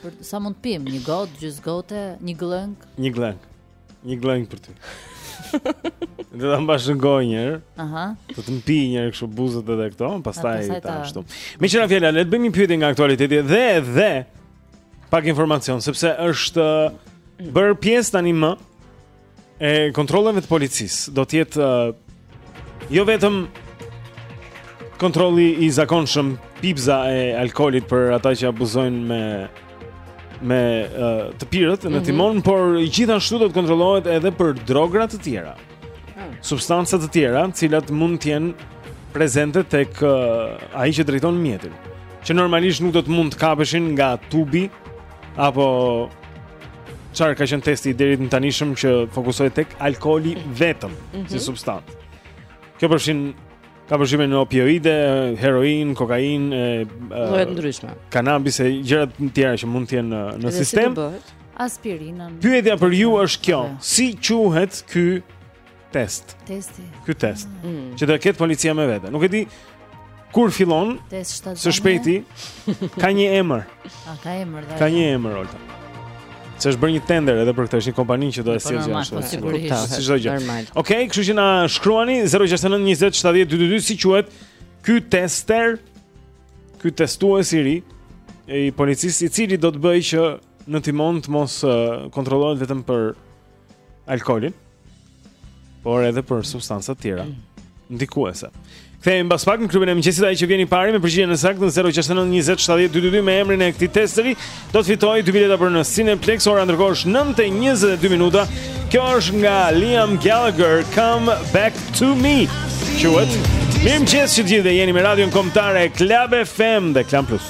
Po sa mund të pimë? Një gotë, gjysmë gote, një gllënjkë? Një gllënjkë. Një gllënjkë për ty. Dhe ta mbash në gojë një herë. Aha. Do të mpijë një herë kështu buzët edhe këto, pastaj ta ashtu. Meqë ra fjala, le të bëjmë një pyetje nga aktualiteti dhe dhe pak informacion sepse është bërë pjesë tani më e kontrolleve të policisë do të jetë uh, jo vetëm kontrolli i zakonshëm pipza e alkoolit për ata që abuzojnë me me uh, të pirët në mhm. timon, mm -hmm. por gjithashtu do të kontrollohet edhe për drogra të tjera. Mm. Substanca të tjera, të cilat mund të jenë prezente tek uh, ai që drejton mjetin, që normalisht nuk do të mund të kapeshin nga tubi Apo çfarë ka qenë testi i deri tanishëm që fokusohej tek alkooli vetëm mm -hmm. si mhm. substancë. Kjo përfshin ka përfshirje në opioide, heroinë, kokainë, e, e, ndryshme. Kanabis e gjëra të tjera që mund të jenë në, në sistem. Si aspirinën. Pyetja për ju është kjo, si quhet ky test. Testi. Ky test. Ah. Mm. Që do të ketë policia me vete. Nuk e di kur fillon. Test shtatë. Së shpejti ka një emër. A ka emër dha. Ka një emër Olta. Se është bërë një tender edhe për këtë, është një kompani që do e sjellë gjë ashtu. Sigurisht, si çdo gjë. Okej, okay, kështu që na shkruani 069 20 70 222 si quhet ky tester, ky testues i ri i policisë i cili do të bëjë që në timon të mos kontrollohet vetëm për alkoolin, por edhe për substanca të tjera ndikuese. Kthehemi mbas pak në klubin e mëngjesit ai që vjen i pari me përgjigjen e saktë në 069 20 70 222 me emrin e këtij testeri do të fitojë dy bileta për në Cineplex ora ndërkohë është 9:22 minuta. Kjo është nga Liam Gallagher Come Back to Me. Mirëmëngjes të gjithë jeni me Radion Kombëtare Club FM dhe Klan Plus.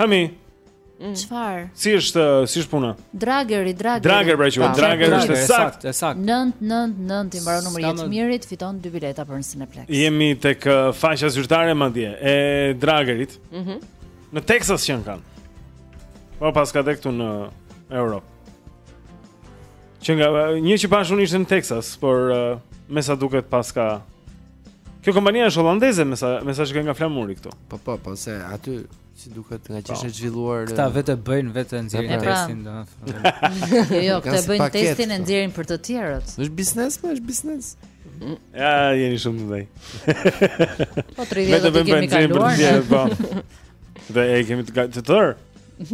Hami. Mm. Çfarë? Si është, si është puna? Drageri, Drager. Drager pra quhet, Drager është saktë, është saktë. 999 i mbaron numri i Mirit, fiton dy bileta për në Cineplex. Jemi tek uh, faqja zyrtare madje e Dragerit. Mhm. Mm në Texas qenkan. Po paska edhe këtu në Europë. Që nga uh, një që pashë unë ishte në Texas, por uh, me sa duket paska Kjo kompania është holandeze, me sa me sa shikoj nga flamuri këtu. Po po, po se aty si duket nga që është zhvilluar. Këta vetë bëjnë vetë nxjerrin pra. testin, domethënë. Jo, jo këta bëjnë testin e nxjerrin për të tjerët. Është biznes, po është biznes. Ja, jeni shumë të dhej. Po 30 vjet kemi kaluar. Po. Dhe e kemi të të tërë.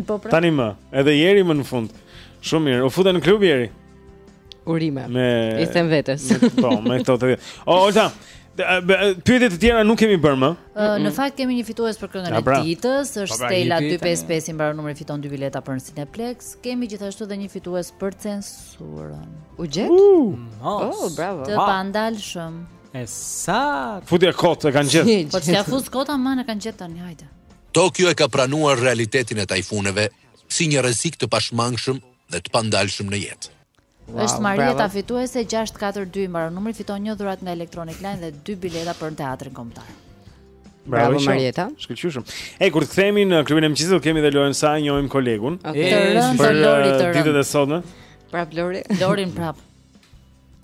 Po pra. Tani më, edhe Eri më në fund. Shumë mirë. U futën në klub ieri. Urime. Më i them vetes. Po, me këto të. O Olta, pyetje të tjera nuk kemi bërë më. Në fakt kemi një fitues për këngën e pra. ditës, po, është pra, Stella 255 i mbaron numri fiton dy bileta për në Cineplex. Kemi gjithashtu edhe një fitues për censurën. U gjet? Uh, oh, bravo. Të pandalshëm. E sa? Futja kot e kanë gjet. Po ti ia fus kot ama e kanë gjet tani, hajde. Tokyo e ka pranuar realitetin e tajfuneve si një rrezik të pashmangshëm dhe të pandalshëm në jetë. Është Marieta fituese 642 i mbaron numri fiton një dhuratë nga Electronic Line dhe dy bileta për në teatrin kombëtar. Bravo, Bravo Marieta. Shkëlqyshëm. Ej, kur të kthehemi në klubin e mëngjesit, kemi dhe Lorin. Sa e njohim kolegun. Okay. Për ditët e sotme. Prap Lori. Lorin prap.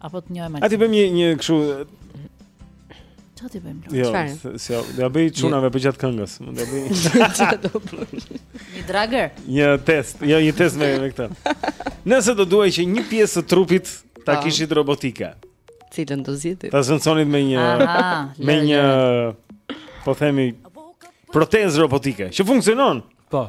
Apo të njohim atë. Atë bëjmë një një kështu Do t'i bëjmë lojë? Jo, Çfarë? Si do ja bëj çunave përgjatë këngës. Mund ta bëj. Një Drager. Një test, jo një test me me këtë. Nëse do duhej që një pjesë të trupit ta kishit robotike. Cilën do zgjidhni? Ta zëvendësonit me një me një po themi protezë robotike që funksionon. Po.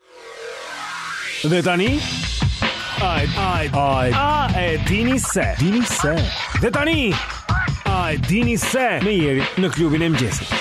Dhe tani Ai ai ai a e dini se, dini se Dhe tani a e dini se me Jerin në klubin e mëngjesit.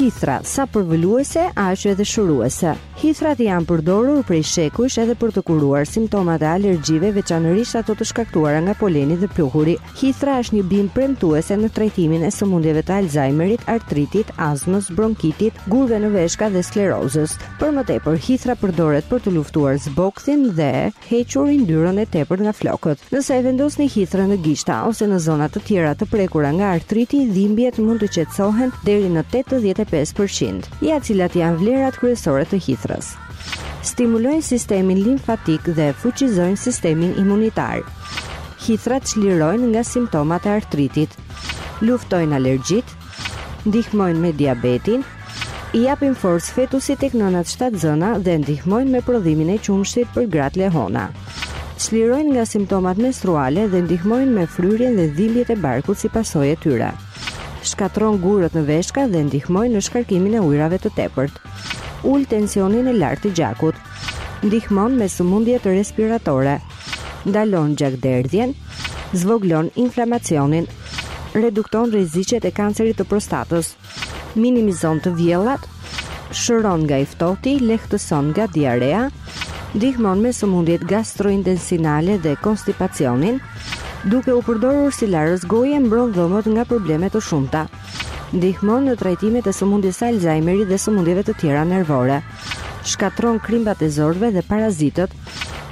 Hithra, sa përvëluese, aq edhe shëruese. Hithrat janë përdorur prej shekujsh edhe për të kuruar simptomat e alergjive, veçanërisht ato të shkaktuara nga poleni dhe pluhuri. Hithra është një bimë premtuese në trajtimin e sëmundjeve të Alzheimerit, artritit, astmës, bronkitit, gurëve në veshka dhe sklerozës. Për më tepër, hithra përdoret për të luftuar zbokthin dhe hequr yndyrën e tepërt nga flokët. Nëse e vendosni hithrën në gishta ose në zona të tjera të prekura nga artriti, dhimbjet mund të qetësohen deri në 85%. Ja cilat janë vlerat kryesore të hithrës. Stimulojnë sistemin limfatik dhe fuqizojnë sistemin imunitar. Hithrat çlirojnë nga simptomat e artritit. Luftojnë alergjitë. Ndihmojnë me diabetin. I japin forcë fetusit tek nënat shtatzëna dhe ndihmojnë me prodhimin e qumështit për gratë lehona. Çlirojnë nga simptomat menstruale dhe ndihmojnë me fryrjen dhe dhimbjet e barkut si pasojë e tyre. Shkatërron gurët në veshka dhe ndihmojnë në shkarkimin e ujërave të tepërt. Ul tensionin e lartë të gjakut. Ndihmon me sëmundjet respiratore. Ndalon gjakderdhjen. Zvogëlon inflamacionin. Redukton rreziqet e kancerit të prostatës. Minimizon të vjellat. Shëron nga i ftohti, lehtëson nga diarea. Ndihmon me sëmundjet gastrointestinale dhe konstipacionin. Duke u përdorur si larës goje mbron dhëmbët nga probleme të shumta. Ndihmon në trajtimet e sëmundjes së Alzheimerit dhe sëmundjeve të tjera nervore. Shkatërron krimbat e zorrëve dhe parazitët.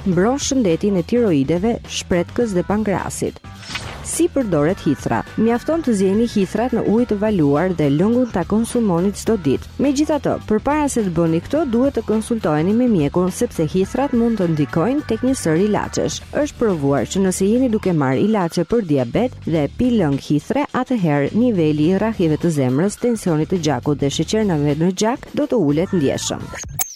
Mbron shëndetin e tiroideve, shpretkës dhe pankreasit. Si përdoret hithra? Mjafton të zieni hithrat në ujë të valuar dhe lëngun ta konsumoni çdo ditë. Megjithatë, përpara se të bëni këtë, duhet të konsultoheni me mjekun sepse hithrat mund të ndikojnë tek një sërë ilaçesh. Është provuar që nëse jeni duke marrë ilaçe për diabet dhe pi lëng hithre, atëherë niveli i rrahjeve të zemrës, tensionit të gjakut dhe sheqernave në gjak do të ulet ndjeshëm.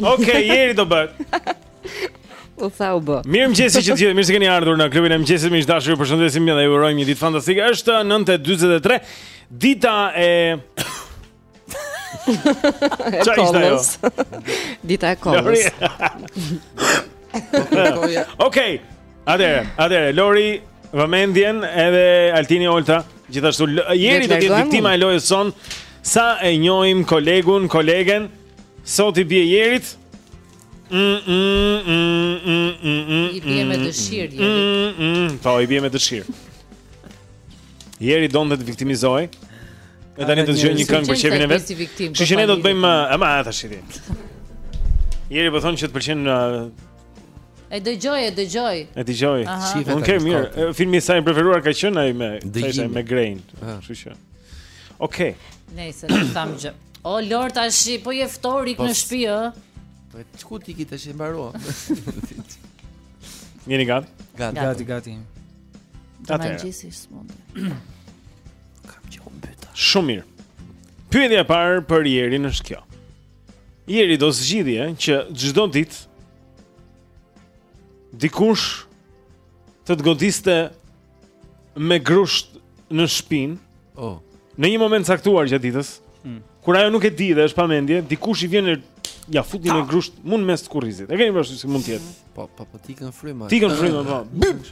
Ok, Jeri, do bëhet. U tha u bë. Mirëmëngjesi të gjithë, mirë se keni ardhur në klubin e mëngjesit, miq të dashur, ju përshëndesim dhe ju urojmë një ditë fantastike, është 9.23 Dita e... E kollës. Dita e kollës. Okej. Atëherë, atëherë, Lori, vëmendjen edhe Altini, Olta, gjithashtu Jeri do të jetë viktima e lojës sonë. Sa e njohim kolegun, kolegen, sot i bie Jerit. Mm, mm, mm, I bie me dëshirë. Po, i bie me dëshirë. Jeri do të viktimizohet. E tani do të gjejë një këngë për qejfin e vet. Kështu që ne do të bëjmë eh, ama ata shiti. Jeri po thonë që të pëlqen eh, E dëgjoj, e dëgjoj. E dëgjoj. Unë jam mirë. Eh, filmi i saj i preferuar ka qenë ai me Tejsa me Grejn. Ah. Kështu që. Okej. Nëse do të thamë gjë. O Lord tash po je ftorik po në shtëpi ë. Po çku ti ki tash e mbarua. Jeni gati? Gati, gati, gati. Do na gjisi smund. Kam, u mbyta. Shumë mirë. Pyetja e parë për Jerin është kjo. Jeri do zgjidhje që çdo ditë dikush të të godiste me grusht në shpinë Oh. Në një moment caktuar gjatë ditës, mm. kur ajo nuk e di dhe është pa mendje, dikush i vjen ia fut një grusht mu në mes të kurrizit. E keni parasysh si mund të jetë? Po, po, po të ikën fryma. Të ikën fryma, po. Bip.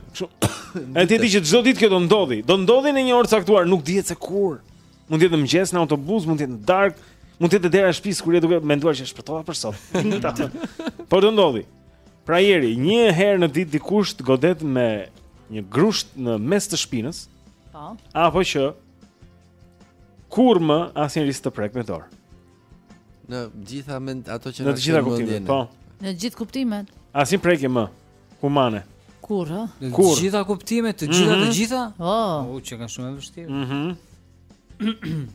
E ti e di që çdo ditë kjo do ndodhi. Do ndodhi në një orë caktuar, nuk dihet se kur. Mund të jetë në mëngjes në autobus, mund të jetë në darkë, mund të jetë dera e shtëpisë kur je duke menduar që shpëtova për sot. Po do ndodhi. Pra Jeri, një herë në ditë dikush të godet me një grusht në mes të shpinës. Po. Apo që kurrë më asnjeri s'të prek me dorë. Në gjitha me ato që në të gjitha kuptimet, po. Në të gjithë kuptimet. Asnjë prekje më humane. Kurrë, ha? Në të gjitha kuptimet, të gjitha, mm -hmm. të mhm. gjitha? Oh. U qenka shumë e vështirë. Mhm. Mm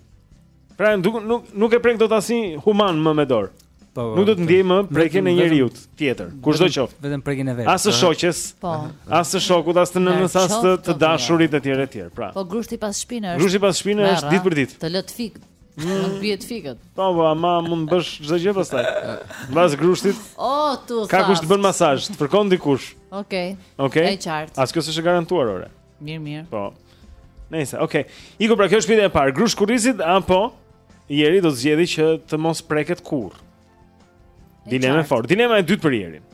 Pra nuk nuk nuk e prek dot asnjë human më me dorë. Po, po, nuk do të ndjej më prekjen e njeriu tjetër, kushdo qoftë. Vetëm prekjen e vet. As të shoqes. Po. As të shokut, as të nënës, as të të dashurit etj etj. Pra. Po grushti pas shpinës. Grushti pas shpinës është ditë për ditë. Të lë të fikët. Mund bie të fikët. Po, po, ama mund të bësh çdo gjë pastaj. Mbas grushtit. O, tu tha. Ka kush të bën masazh, të fërkon dikush. Okej. Okej. Është qartë. As kjo s'është garantuar ore. Mirë, mirë. Po. Nëse, okay. Iku pra kjo është pyetja e parë. Grusht kurrizit apo Jeri do të zgjedhë që të mos preket kurrë. Dilema e fortë. Dilema e dytë për Jerin.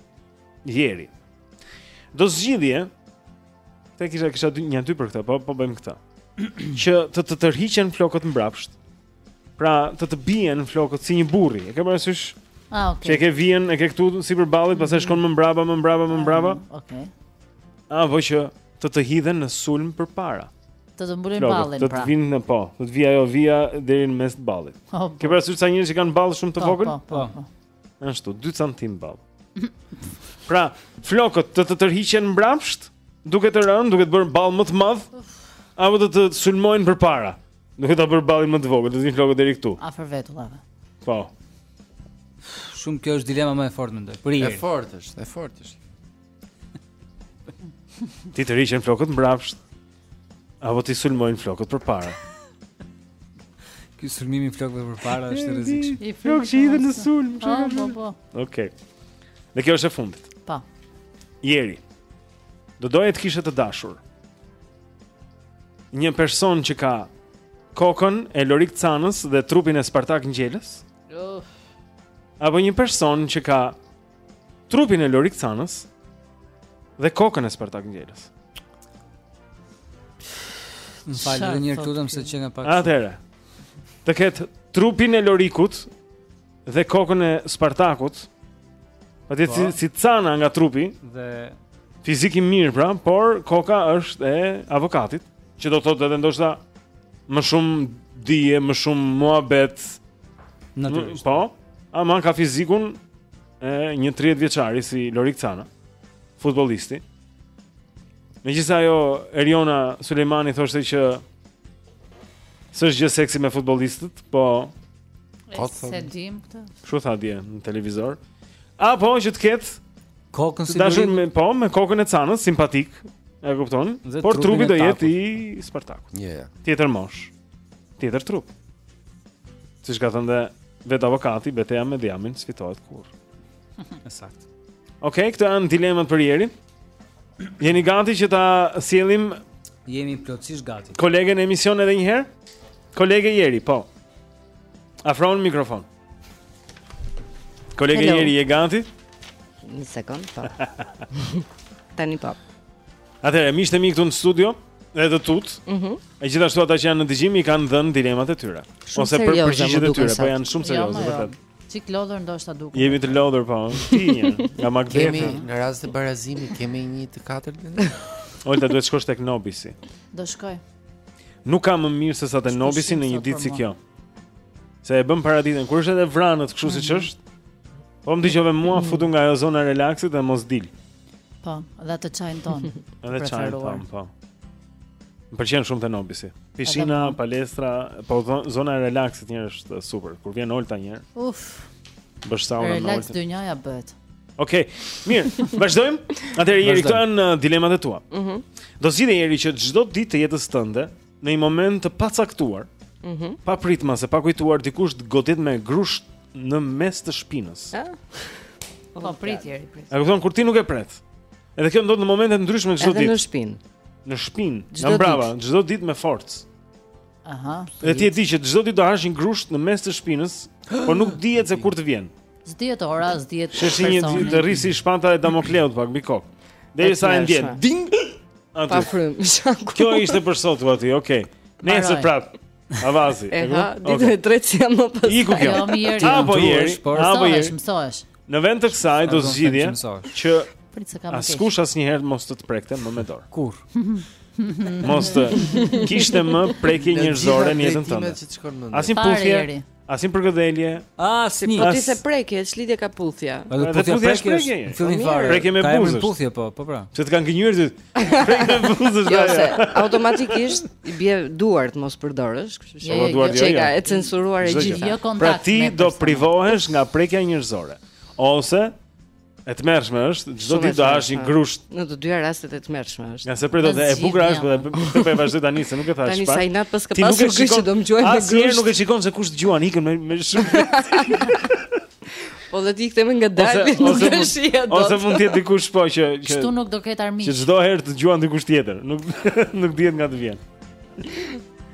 Jeri. Do zgjidhje. Te kisha kisha dy, një dy për këtë, po po bëjmë këtë. që të të tërhiqen flokët mbrapsht. Pra, të të bien flokët si një burri. E ke parasysh? Ah, okay. Që e ke vijën, e ke këtu sipër ballit, mm -hmm. pastaj shkon më mbrapa, më mbrapa, më mbrapa. Ah, okay. Apo që të të hidhen në sulm përpara. Të të mbulin ballin pra. Të të vinë në po, të të vijë ajo vija deri në mes të ballit. Oh, po. ke parasysh sa njerëz që kanë ball shumë të po, vogël? Po, po, po. po. Ashtu, 2 cm ball. pra, flokët të të tërhiqen mbrapsht, duke të rënë, duke të bërë ball më të madh, apo të të sulmojnë përpara. Duke ta bërë ballin më të vogël, të vinë flokët deri këtu. Afër vetullave. Po. Shumë kjo është dilema më e fortë mendoj. Për Jerin. E fortë është, e fortë është. T'i tërhiqen flokët mbrapsht. Apo t'i sulmojnë flokët përpara. Ky sulmim i flokëve përpara është i rrezikshëm. I flokë që hidhen në sulm, çfarë? Po, po, po. Okej. Dhe kjo është e fundit. Po. Jeri. Do doje të kishe të dashur Një person që ka Kokën e Lorik Canës Dhe trupin e Spartak Ngjelës Apo një person që ka Trupin e Lorik Canës Dhe kokën e Spartak Ngjelës Më fal dhe një herë të lutem se që nga pak Atëherë Të ketë trupin e Lorikut dhe kokën e Spartakut. Atë si, po. si Cana nga trupi dhe fizik i mirë pra, por koka është e avokatit, që do thotë edhe ndoshta më shumë dije, më shumë muhabet. Natyrisht. Po. Ama ka fizikun e një 30 vjeçari si Lorik Cana, futbollisti. Megjithëse ajo Eriona Sulejmani thoshte që s'është gjë seksi me futbollistët, po Kot thotë. S'e dimë këtë. Ç'u tha dje në televizor? Apo që të ketë kokën si dashur me po me kokën e Canës simpatik. E kupton? Por trupi do jetë i Spartakut. Ja, ja. Tjetër moshë. Tjetër trup. Siç ka thënë vetë avokati, beteja me dhjamin s'fitohet kurrë. E saktë. Okej, okay, këto janë dilemat për Jerin. Jeni gati që ta sjellim? Jemi plotësisht gati. Kolegen në emision edhe një herë? Kolege Jeri, po. Afro në mikrofon. Kolege Hello. Jeri, je gati? Një sekond, po. Tani po. Atëherë, miqtë e mi këtu në studio, edhe të tut. Mhm. Mm e gjithashtu ata që janë në dëgjim i kanë dhënë dilemat e tyre Shumë ose për përgjigjet e tyre, po janë shumë jo, serioze, jo, vërtet. Jo. Çik lodhur ndoshta duket. Jemi të lodhur po. Ti një nga Macbethi. Kemi në rast të barazimit kemi një të katërt në. Olta duhet shkosh tek Nobisi. Do shkoj. Nuk ka më mirë sesa te Nobisi në një ditë si kjo. Se e bën paraditen kur është edhe vranët kështu siç mhm. është. Po më dëgjove mua mhm. futu nga ajo zona e relaksit dhe mos dil. Po, edhe çajin tonë. Edhe çajin tonë, po. Më pëlqen shumë te Nobisi. Pishina, po. palestra, po zona e relaxit Jeri është super. Kur vjen Olta një herë. Uf. Bësh sauna me Olta. Relax dynjaja bëhet. Okej. Okay. Mirë, vazhdojmë. Atëherë Jeri këto janë uh, dilemat e tua. Mhm. Mm Do zgjidhje Jeri që çdo ditë të jetës tënde Në një moment të pacaktuar, mm -hmm. papritmas e pa kujtuar dikush të godit me grusht në mes të shpinës. Ëh. Po, papritje, prit. A kupton kur ti nuk e pret? Edhe kjo ndodh në momente të ndryshme çdo ditë. Edhe në shpinë. Në shpinë, nga mbrapa, çdo ditë me forcë. Aha. Dhe ti e di që çdo ditë do hash një grusht në mes të shpinës, por nuk dihet se kur të vjen. S'dihet ora, s'dihet personi. Është një të rri si shpata e Damokleut pak mbi kokë. Derisa e ndjen. Ding. Aty. Pa frymë. Kjo ishte për sot u aty. Okej. Okay. Nesër prapë. Avazi. E ha, ditën e tretë s'jam më pas. Iku kjo. Jo, mirë. Jo. Apo Jeri, apo Jeri. Mësohesh. Në vend të kësaj do zgjidhje që askush asnjëherë mos të të prekte më me dorë. Kurrë? Mos të kishte më prekje njerëzore në jetën tënde. Asnjë puthje. Asnjë përkëdhelje. Asnjë. Po ti the prekje, ç'lidhje ka puthja? Edhe puthja puthja prekje. Në fillim fare. Prekje me buzë. Ka puthje po, po pra. Se të kanë gënjyer ti. Prekje me buzë. Jo, se automatikisht i bie duart mos përdorësh, kështu që po, duart jo. Ja, e censuruar e gjitha. Jo kontakt. Pra ti do privohesh nga prekja njerëzore ose E tmerrshme është, çdo ditë do hash një grusht. Në të dyja rastet e tmerrshme është. Ja se prit edhe e bukur është, po të po e vazhdoj tani se nuk e thashë. Tani sa inat paska pasur grusht që do më gjuajë me grusht. Asnjëherë nuk e shikon se kush të gjuan, ikën me me shumë. Po dhe ti kthehem ngadalë, nuk e shihja dot. Ose mund të jetë dikush po që që Kështu nuk do ketë armiq. Që çdo herë të gjuan dikush tjetër, nuk nuk dihet nga të vjen.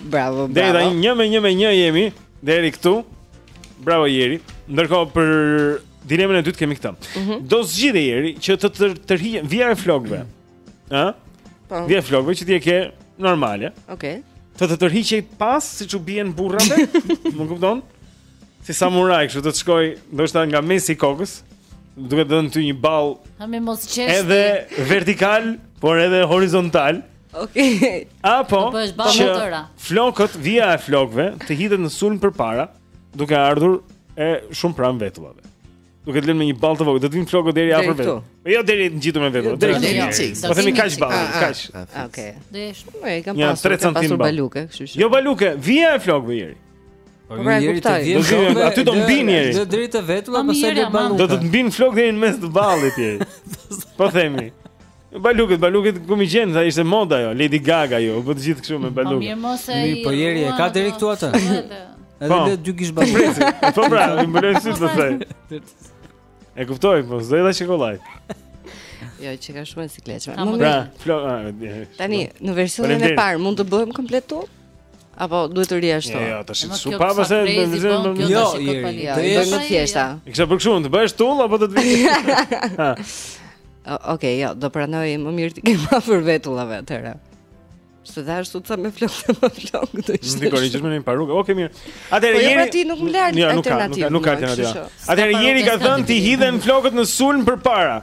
Bravo, bravo. Deri tani një me një me një jemi deri këtu. Bravo Jeri. Ndërkohë për dilemën e dytë kemi këtë. Mm -hmm. Do zgjidhje Jeri që të të tërhiqej vija e flokëve. Ëh? Mm -hmm. Po. Vija e flokëve që ti e ke normale. Okej. Okay. Të të tërhiqej pas siç u bien burrave? Më kupton? Si samuraj, kështu do të shkojë ndoshta nga mesi i kokës, duke dhënë ty një ballë. Aman mos qesh. Edhe vertikal, por edhe horizontal. Okej. Okay. Apo që flokët, vija e flokëve të hidhet në sulm përpara, duke ardhur e shumë pranë vetullave. Duke të lënë me një ballë të vogël, do të vinë flokët deri afër vetullave. Po jo deri të ngjitur me vetullat, deri një çik. Po themi kaq ballë, ah, ah, kaq. Ah, okej. Do jesh. Po e kam pasur, kam pasur baluke, kështu që. Jo baluke, vija e flokëve Jeri. Po më Jeri të vjen flokëve. Aty do mbijnë Jeri. Do deri te vetulla, pastaj do ballë. Do të mbijnë flokë deri në mes të ballit Jeri. Po themi. Balukët, balukët kur m'i gjen, sa ishte moda ajo, Lady Gaga ajo, po të gjithë kështu me balukë. Po mirë mos e. Mi po jeri e ka deri këtu atë. Edhe po. le dy gish balukë. Po pra, i mbulon sytë thuaj. E kuptoj, po s'do i dhash kollaj. Jo, që ka shumë sikletshme. Pra, tani në versionin e parë mund të bëhem komplet tull? Apo duhet të rri ashtu. Jo, tashi s'u pa pse do të vjen më mirë. Jo, të jesh më thjeshta. I kisha për kështu, të bësh tull apo do të vjen. Okej, jo, do pranoj më mirë të jem pa vetulla atëherë. Se dhe ashtu të tha me flokë dhe me flokë të ishte Ndiko, një qëshme një parukë, oke mirë Atëherë, po jo, Jeri... pra ti nuk më le alternativë Nuk ka alternativë Atëherë, Jeri ka thënë t'i hidhen flokët në sulm përpara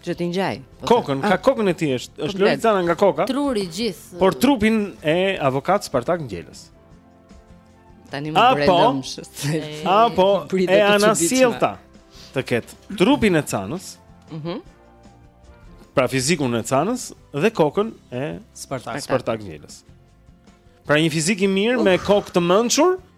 Që t'i ngjajë. Po kokën, ka ah. kokën e tij është, po është Lorik Cana nga koka. Truri gjithë. Por trupin e avokat Spartak Ngjelës. Tani më bëre lëmsh. Apo e anasjellta të ketë trupin e Canës. Mhm. Mm pra fizikun e Canës dhe kokën e Spartak Spartak Ngjelës. Pra një fizik i mirë me kokë të mençur,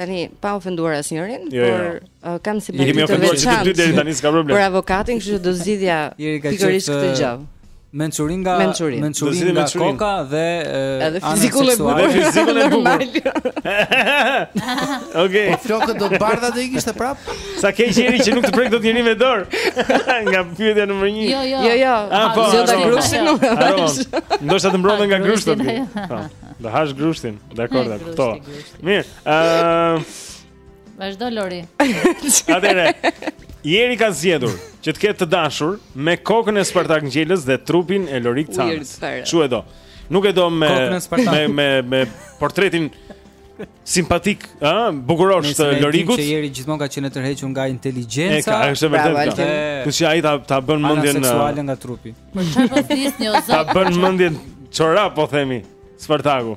Tani pa ofenduar asnjërin, jo, jo. por jo. Uh, kam simpati të veçantë. Ti deri tani s'ka problem. Për avokatin, kështu që do zgjidhja pikërisht këtë gjë. Mençurin nga mençurin nga koka dhe edhe fizikun e bukur. Edhe fizikun e bukur. Okej. Po flokët po të bardha do i kishte prap? Sa keq Jeri që nuk të prek dot njeri me dorë. Nga pyetja numër 1. Jo, jo. Jo, jo. Ah, po, jo ta grushtin nuk. Ndoshta të mbron nga grushtat. Po. Do hash grushtin. Dakord, dakord. Mirë. Ëm Vazhdo Lori. Atëherë. Jeri ka zgjedhur që të ketë të dashur me kokën e Spartak Ngjelës dhe trupin e Lorik Canës. S'e do. Nuk e do me me me me portretin simpatik, ë, bukurosh të Lorikut. Se Jeri gjithmonë ka qenë e tërhequr nga inteligjenca. E ka, është vërtet. Që si ai ta ta bën mendjen seksuale nga trupi. Për çfarë po thjesht një ozë? Ta bën mendjen çorap po themi Spartaku.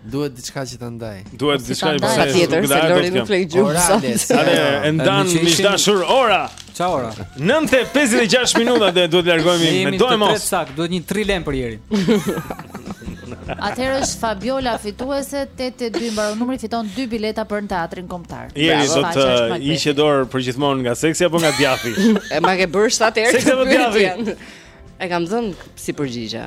Duhet diçka që ta ndaj. Duhet po, diçka që ta ndaj. Tjetër se Lori nuk flet gjumë. Ora, ale, e ndan miq të dashur. Ora. Ça ora? 9:56 minuta dhe duhet të largohemi medoemos. Jemi sakt, duhet një trilemë për Jerin. Atëherë është Fabiola fituese me 82 mbaron numri fiton 2 bileta për në teatrin kombëtar. Jeri do të hiqte dorë përgjithmonë nga seksi apo nga djathi? E ma ke bërë shtatë herë. Seksi apo djathi? E kam thënë si përgjigje.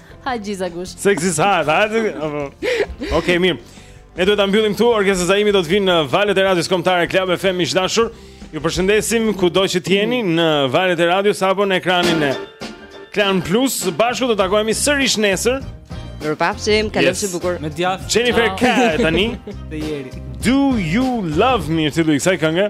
Ha gjizë gush. Seksi sa, ha. Okej, mirë. Ne duhet ta mbyllim këtu, Orgesa Zaimi do të vijë në valët e radios kombëtare Club FM miq të dashur. Ju përshëndesim kudo që të jeni në valët e radios apo në ekranin e Klan Plus. Bashkë do të takohemi sërish nesër. Mirupafshim, kalofshi yes. bukur. Me djathë. Jennifer K tani. Te Jeri. Do you love me? Ti do të ikë këngë?